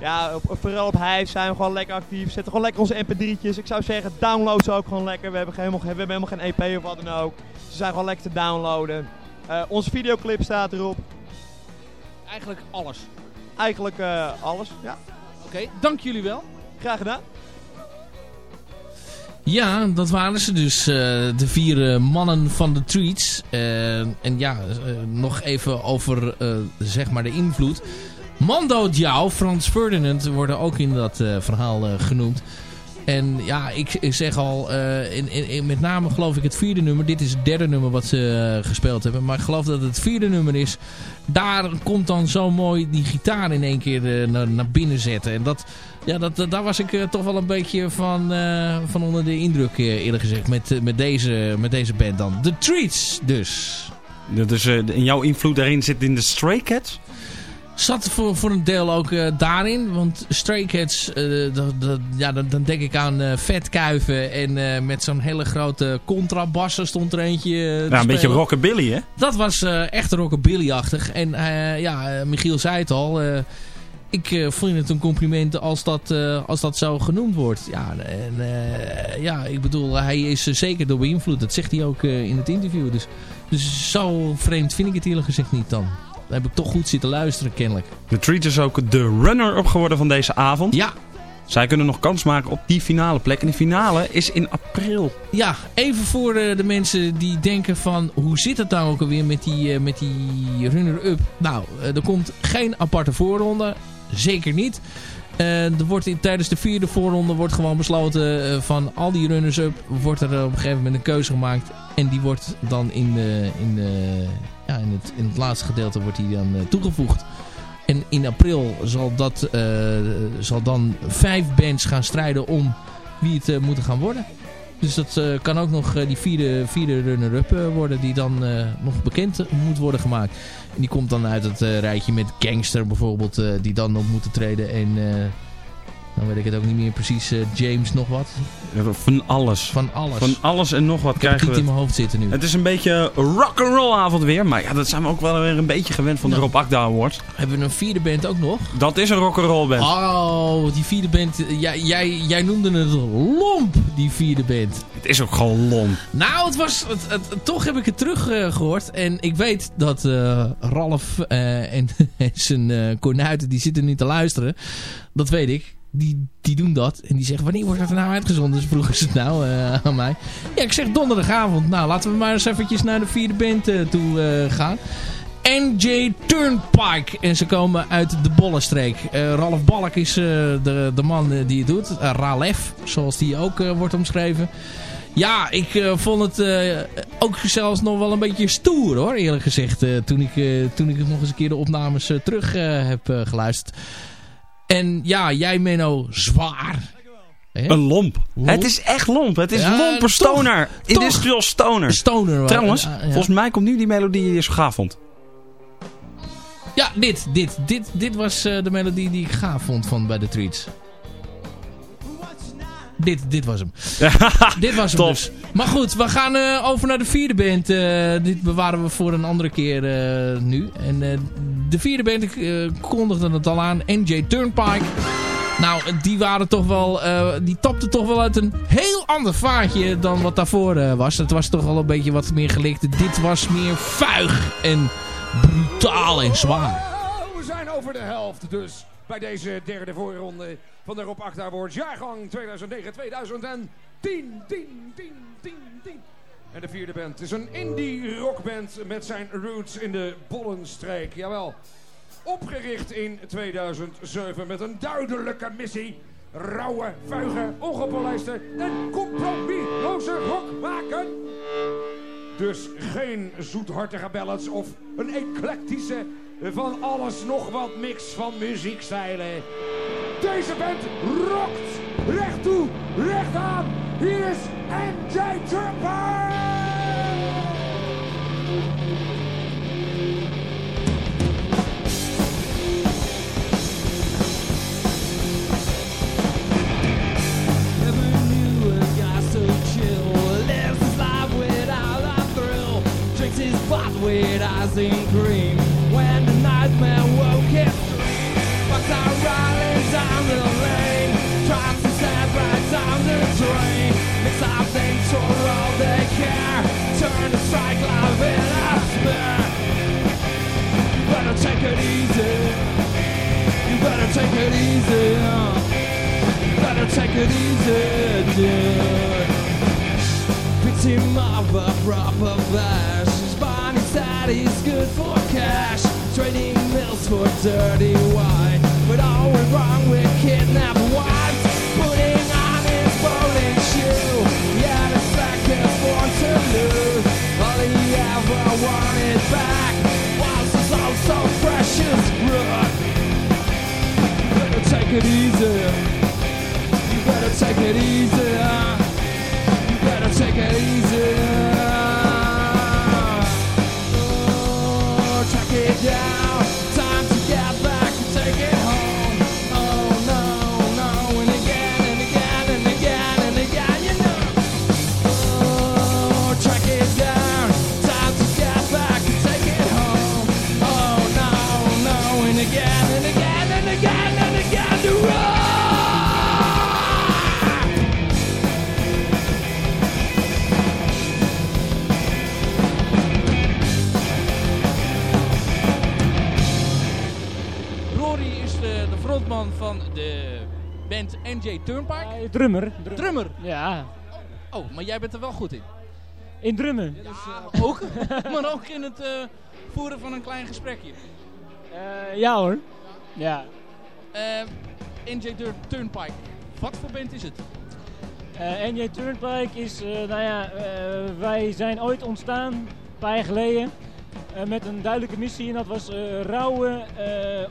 Ja, vooral op Hives zijn we gewoon lekker actief. Zetten gewoon lekker onze mp3'tjes. Ik zou zeggen, download ze ook gewoon lekker. We hebben, helemaal, we hebben helemaal geen EP of wat dan ook. Ze zijn gewoon lekker te downloaden. Onze videoclip staat erop. Eigenlijk alles. Eigenlijk eh, alles, ja. Oké, dank jullie wel. Graag gedaan. Ja, dat waren ze dus. eh, de vier eh, mannen van de Treats. En ja, nog even over eh, zeg maar de invloed. Mando Diao, Frans Ferdinand worden ook in dat eh, verhaal eh, genoemd. En ja, ik, ik zeg al, eh, in, in, met name geloof ik het vierde nummer. Dit is het derde nummer wat ze eh, gespeeld hebben. Maar ik geloof dat het vierde nummer is. Daar komt dan zo mooi die gitaar in één keer eh, naar, naar binnen zetten. En dat, Ja, dat, daar was ik toch wel een beetje van, van onder de indruk eerlijk gezegd. Met, met, deze, met deze band dan. The Treats dus. Dus jouw invloed daarin zit in de Stray Cats? Zat voor, voor een deel ook eh, daarin. Want Stray Cats, eh, ja, dan, dan denk ik aan eh, vetkuiven. En met zo'n hele grote contrabassen stond er eentje Ja, een beetje rockabilly, hè? Dat was echt rockabilly-achtig. En ja, Michiel zei het al. ik vind het een compliment als dat, als dat zo genoemd wordt. Ja, en, ja, ik bedoel, hij is zeker door beïnvloed. Dat zegt hij ook in het interview. Dus, dus zo vreemd vind ik het eerlijk gezegd niet dan. Heb ik toch goed zitten luisteren, kennelijk. De Treat is ook de runner-up geworden van deze avond. Ja. Zij kunnen nog kans maken op die finale plek. En die finale is in april. Ja, even voor eh, de mensen die denken van... hoe zit het nou ook alweer met die, eh, met die runner-up? Nou, eh, er komt geen aparte voorronde. Zeker niet. Eh, er wordt tijdens de vierde voorronde wordt gewoon besloten eh, van al die runners-up... wordt er op een gegeven moment een keuze gemaakt. En die wordt dan in, de, in, de, ja, in, het, in het laatste gedeelte wordt die dan eh, toegevoegd. En in april zal, dat, eh, zal dan vijf bands gaan strijden om wie het eh, moeten gaan worden. Dus dat eh, kan ook nog eh, die vierde, vierde runner-up eh, worden die dan nog bekend moet worden gemaakt. En die komt dan uit het rijtje met Gangster bijvoorbeeld, die dan op moeten treden. En dan weet ik het ook niet meer precies, eh, James nog wat. Van alles. Van alles. Van alles en nog wat Ik het krijgen niet we. in mijn hoofd zitten nu. Het is een beetje rock'n'roll avond weer. Maar ja, dat zijn we ook wel weer een beetje gewend van de Rob Akda Awards. Hebben we een vierde band ook nog? Dat is een rock'n'roll band. Oh, die vierde band. eh, Jij, jij, jij noemde het lomp, die vierde band. Het is ook gewoon lomp. Nou, het was, het, het- toch heb ik het terug eh, gehoord. En ik weet dat eh, Ralf en, en zijn kornuiten, die zitten nu te luisteren. Dat weet ik. Die, die doen dat. En die zeggen, wanneer wordt er nou uitgezonden? Dus vroegen ze het nou eh, aan mij. Ja, ik zeg donderdagavond. Nou, laten we maar eens eventjes naar de vierde band eh, toe eh, gaan. NJ Turnpike. En ze komen uit de Bollenstreek. Ralf Balk is de, de man die het doet. Ralef, zoals die ook wordt omschreven. Ja, ik vond het ook zelfs nog wel een beetje stoer hoor, eerlijk gezegd. toen, ik, toen ik nog eens een keer de opnames terug heb geluisterd. En ja, jij Menno, zwaar. Een lomp. Lomp? Het is echt lomp. Het is Ja, lomper stoner. toch. Industrial stoner. Stoner. Trouwens, ja, ja. volgens mij komt nu die melodie die je zo gaaf vond. Ja, dit, dit, dit, dit was eh, de melodie die ik gaaf vond van bij de Treats. Dit, dit was hem. dit was hem Top. dus. Maar goed, we gaan eh, over naar de vierde band. Eh, dit bewaren we voor een andere keer eh, nu. En eh, de vierde band, ik kondigde het al aan. NJ Turnpike. Nou, die waren toch wel... eh, die tapten toch wel uit een heel ander vaatje dan wat daarvoor was. Het was toch wel een beetje wat meer gelikt. Dit was meer vuig en brutaal en zwaar. Oh, we zijn over de helft dus bij deze derde voorronde van de Rob Acta. Jaargang 2009-2010. 10, 10, 10, 10, 10. En de vierde band is een indie rockband met zijn roots in de Bollenstreek. Jawel. Opgericht in 2007 met een duidelijke missie. Rauwe, vuige, ongepolijste en compromisloze rock maken. Dus geen zoethartige ballads of een eclectische van alles nog wat mix van muziekstijlen. Deze band rockt recht toe, recht aan. Hier is Turnpike! Never knew a guy so chill. Lives his life without a thrill. Drinks his pot with ice and cream. When the nightmare things for all they care. Turn the strike spare. You better take it easy. You better take it easy. Better take it easy, dude. Up a proper bash. His body said good for cash. Trading mills for dirty wine. But all went wrong with kidnapped wives. take it easy. You better take it easy. You better take it easy. Take it. Oh, band NJ Turnpike. drummer. Drummer? Ja. Oh, maar jij bent er wel goed in. In drummen? Ja, ook. maar ook in het eh, voeren van een klein gesprekje. Eh, ja hoor. Ja. Eh, NJ Tur- Turnpike. Wat voor band is het? Eh NJ Turnpike is, eh, nou ja, eh, wij zijn ooit ontstaan, een paar jaar geleden, eh, met een duidelijke missie en dat was eh, rauwe, eh,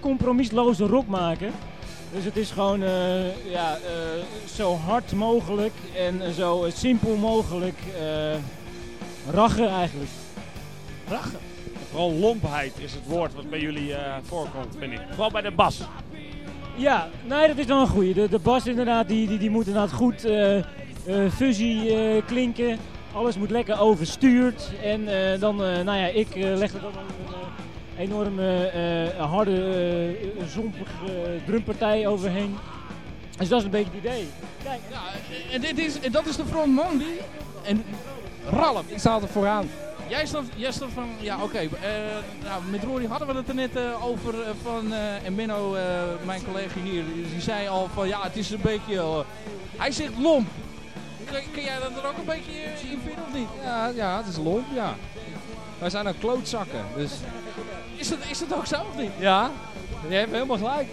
compromisloze rock maken. Dus het is gewoon eh, ja, eh, zo hard mogelijk en zo simpel mogelijk eh rachen eigenlijk. Rachen? Vooral lompheid is het woord wat bij jullie voorkomt, vind ik. Vooral bij de bas. Ja, nee, dat is wel een goeie. De, de bas inderdaad, die, die, die moet inderdaad goed eh, fuzzy klinken. Alles moet lekker overstuurd. En dan, nou ja, ik leg er dan een enorme eh, harde, eh, zompige drumpartij overheen. Dus dat is een beetje het idee. Kijk. Ja, en, dit is, en dat is de frontman die... En Ralf. Ik sta er vooraan. Jij stond, jij stond van, ja oké, eh, nou, met Rory hadden we het er net eh, over eh, van, eh, en Menno, eh, mijn collega hier, die, zei al van ja, het is een beetje, eh, hij zegt lomp. Kun, kun jij dat er ook een beetje eh, in vinden of niet? Ja, ja, het is lomp, ja. Wij zijn ook klootzakken, dus... Is het, is het ook zo of niet? Ja, je hebt helemaal gelijk.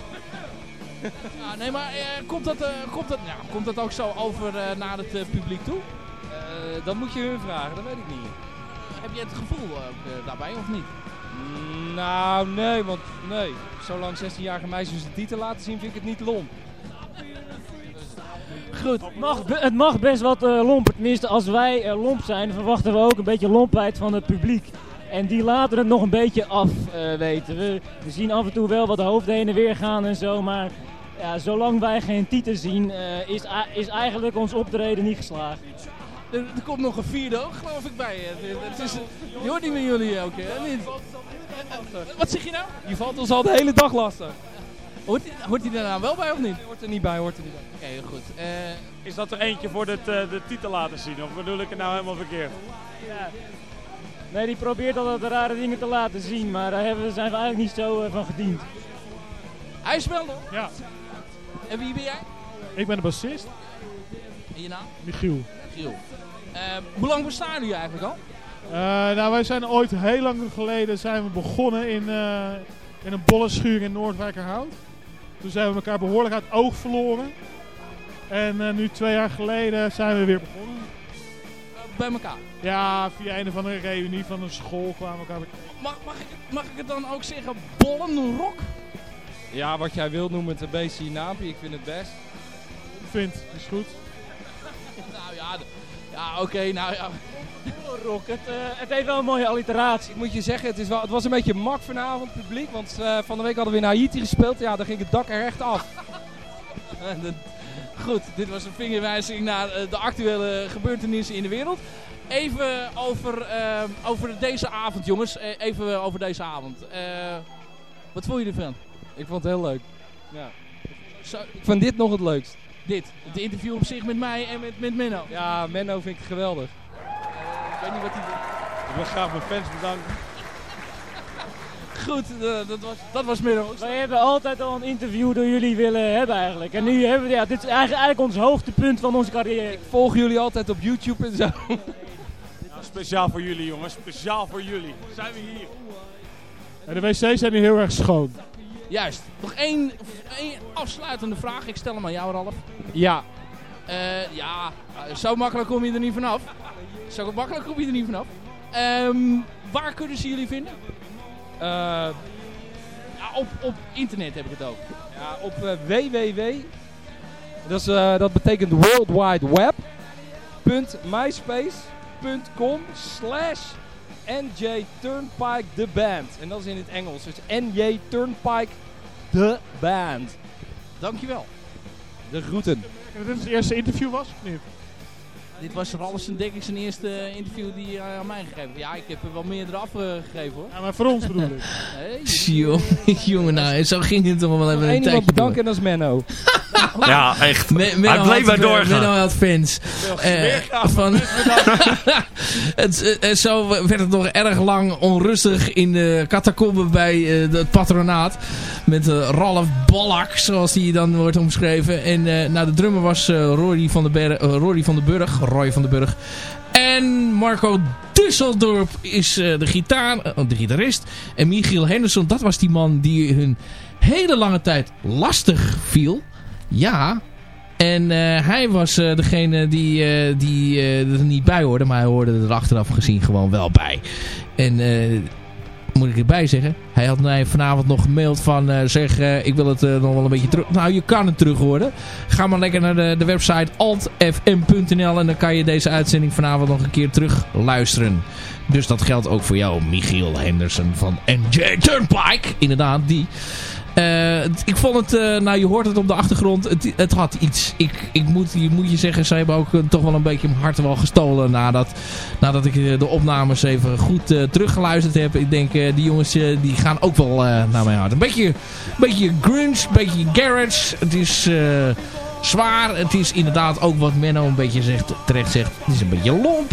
Ja, nee, maar eh, komt, dat, eh, komt, dat, ja, komt dat ook zo over eh, naar het eh, publiek toe? Eh, dat moet je hun vragen, dat weet ik niet. Heb je het gevoel eh, daarbij of niet? Mm, Nou, nee, want nee. Zolang 16-jarige meisjes de titel laten zien, vind ik het niet lomp. Goed. Het mag, be- het mag best wat eh lomp. Tenminste, als wij eh, lomp zijn, verwachten we ook een beetje lompheid van het publiek. En die laten het nog een beetje af, eh, weten we. We zien af en toe wel wat hoofden heen en weer gaan en zo, maar ja, zolang wij geen titel zien, eh, is, is eigenlijk ons optreden niet geslaagd. Er, er komt nog een vierde ook, geloof ik, bij. je. Het, het is, je hoort die met jullie ook, hè? Niet? Wat zeg je nou? Je valt ons al de hele dag lastig. Hoort hij, hoort er nou wel bij of niet? Hoort er niet bij, hoort er niet bij. Oké, goed. Eh, Is dat er eentje voor dit, eh, de titel laten zien? Of bedoel ik het nou helemaal verkeerd? Ja. Nee, die probeert altijd rare dingen te laten zien, maar daar hebben zijn we eigenlijk niet zo eh, van gediend. nog. Ja. En wie ben jij? Ik ben de bassist, En je naam? Michiel. Giel. Eh, hoe lang bestaan jullie eigenlijk al? Eh, nou, wij zijn ooit heel lang geleden zijn we begonnen in, in een bolle schuur in Noordwijkerhout. Toen zijn we elkaar behoorlijk uit het oog verloren. En nu twee jaar geleden zijn we weer begonnen. Bij elkaar? Ja, via een of andere reunie van een school kwamen we elkaar Mag, mag, ik, mag ik het dan ook zeggen, bollenrock? Ja, wat jij wilt noemen het een beetje je naampje, ik vind het best. Vindt, is goed. Nou ja, ja oké, nou ja. Rock, het, eh, het heeft wel een mooie alliteratie. Ik moet je zeggen, het, is wel, het was een beetje mak vanavond, publiek. Want eh, van de week hadden we in Haiti gespeeld. Ja, daar ging het dak er echt af. Goed, dit was een vingerwijzing naar eh, de actuele gebeurtenissen in de wereld. Even over, eh, over deze avond, jongens. Eh, even over deze avond. Eh, wat vond je ervan? Ik vond het heel leuk. Ja. Zo, Ik vond dit nog het leukst. dit, het interview op zich met mij en met, met Menno. Ja, Menno vind ik geweldig. Ik weet niet wat hij... Ik wil graag mijn fans bedanken. Goed, eh, dat was, dat was. Wij hebben altijd al een interview door jullie willen hebben eigenlijk. En nu hebben we, ja, dit is eigenlijk, eigenlijk ons hoogtepunt van onze carrière. Ik volg jullie altijd op YouTube en zo. Nou, speciaal voor jullie jongens, speciaal voor jullie. Zijn we hier. En de wc's zijn hier heel erg schoon. Juist. Nog één, één afsluitende vraag. Ik stel hem aan jou, Ralf. Ja. Eh, ja, eh, zo makkelijk kom je er niet vanaf. Zo makkelijk kom je er niet vanaf. Ehm, waar kunnen ze jullie vinden? Eh, op, op internet heb ik het ook. ja, op eh, www. Dat, eh, dat betekent World Wide Web. myspace.com slash NJ Turnpike The Band. En dat is in het Engels. Dus NJ Turnpike The Band. Dankjewel. De groeten. Dat dit het eerste interview was, of niet? Dit was Rallis en Dekkers zijn eerste interview die hij aan mij gegeven heeft. Ja, ik heb er wel meer eraf eh, gegeven hoor. Ja, maar voor ons bedoel ik. Jongen, jongen, nou, zo ging het toch wel even een tijdje bedanken en dat is Menno. Ja, echt. Me- Menno Hij bleef maar eh, doorgaan. Menno had fans. Eh, van, het, eh, zo werd het nog erg lang onrustig in de catacomben bij eh, het patronaat. Met eh, Ralf Ballak, zoals die dan wordt omschreven. En eh, nou, de drummer was eh, Rory, van eh, Rory van den Burg. Roy van den Burg. En Marco Dusseldorp is eh, de, gitaar, eh, de gitarist. En Michiel Henderson, dat was die man die hun hele lange tijd lastig viel. Ja, en eh, hij was degene die, die er niet bij hoorde. Maar hij hoorde er achteraf gezien gewoon wel bij. En moet ik erbij zeggen. Hij had mij vanavond nog gemaild van eh, zeg eh, ik wil het eh, nog wel een beetje terug. Nou je kan het terug horen. Ga maar lekker naar de, de website altfm.nl en dan kan je deze uitzending vanavond nog een keer terug luisteren. Dus dat geldt ook voor jou Michiel Henderson van NJ Turnpike. Inderdaad die. Eh, ik vond het, eh, nou je hoort het op de achtergrond, het, het had iets. Ik, ik moet, je moet je zeggen, ze hebben ook eh, toch wel een beetje mijn hart wel gestolen nadat, nadat ik de opnames even goed teruggeluisterd heb. Ik denk, die jongens die gaan ook wel naar mijn hart. Een beetje, een beetje grunge, een beetje garage. Het is zwaar. Het is inderdaad ook wat Menno een beetje zegt, terecht zegt. Het is een beetje lomp.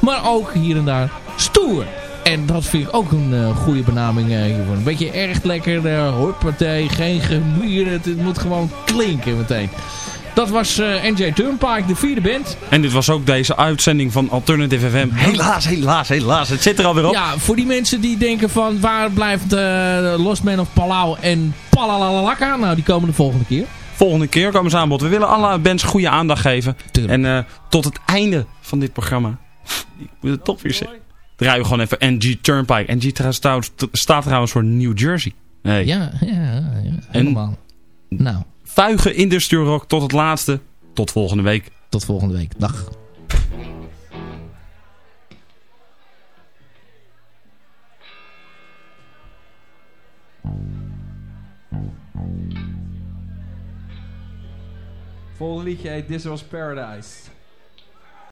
Maar ook hier en daar stoer. En dat vind ik ook een eh, goede benaming eh, hiervoor. Een beetje erg lekker, uh, hoorpartij, geen gemuur. Het, het moet gewoon klinken meteen. Dat was eh, NJ Turnpike, de vierde band. En dit was ook deze uitzending van Alternative FM. Helaas, helaas, helaas. Het zit er alweer op. Ja, voor die mensen die denken van waar blijft eh Lost Man of Palau en Palalalaka? Nou, die komen de volgende keer. Volgende keer komen ze aan bod. We willen alle bands goede aandacht geven. En eh, tot het einde van dit programma. Ik moet het toch weer zeggen. Draaien we gewoon even NG Turnpike. NG trouwens- staat trouwens voor New Jersey. Nee. Ja, ja, ja helemaal. Nou. Vuige industrial rock tot het laatste. Tot volgende week. Tot volgende week. Dag. Volgende liedje heet This Was Paradise.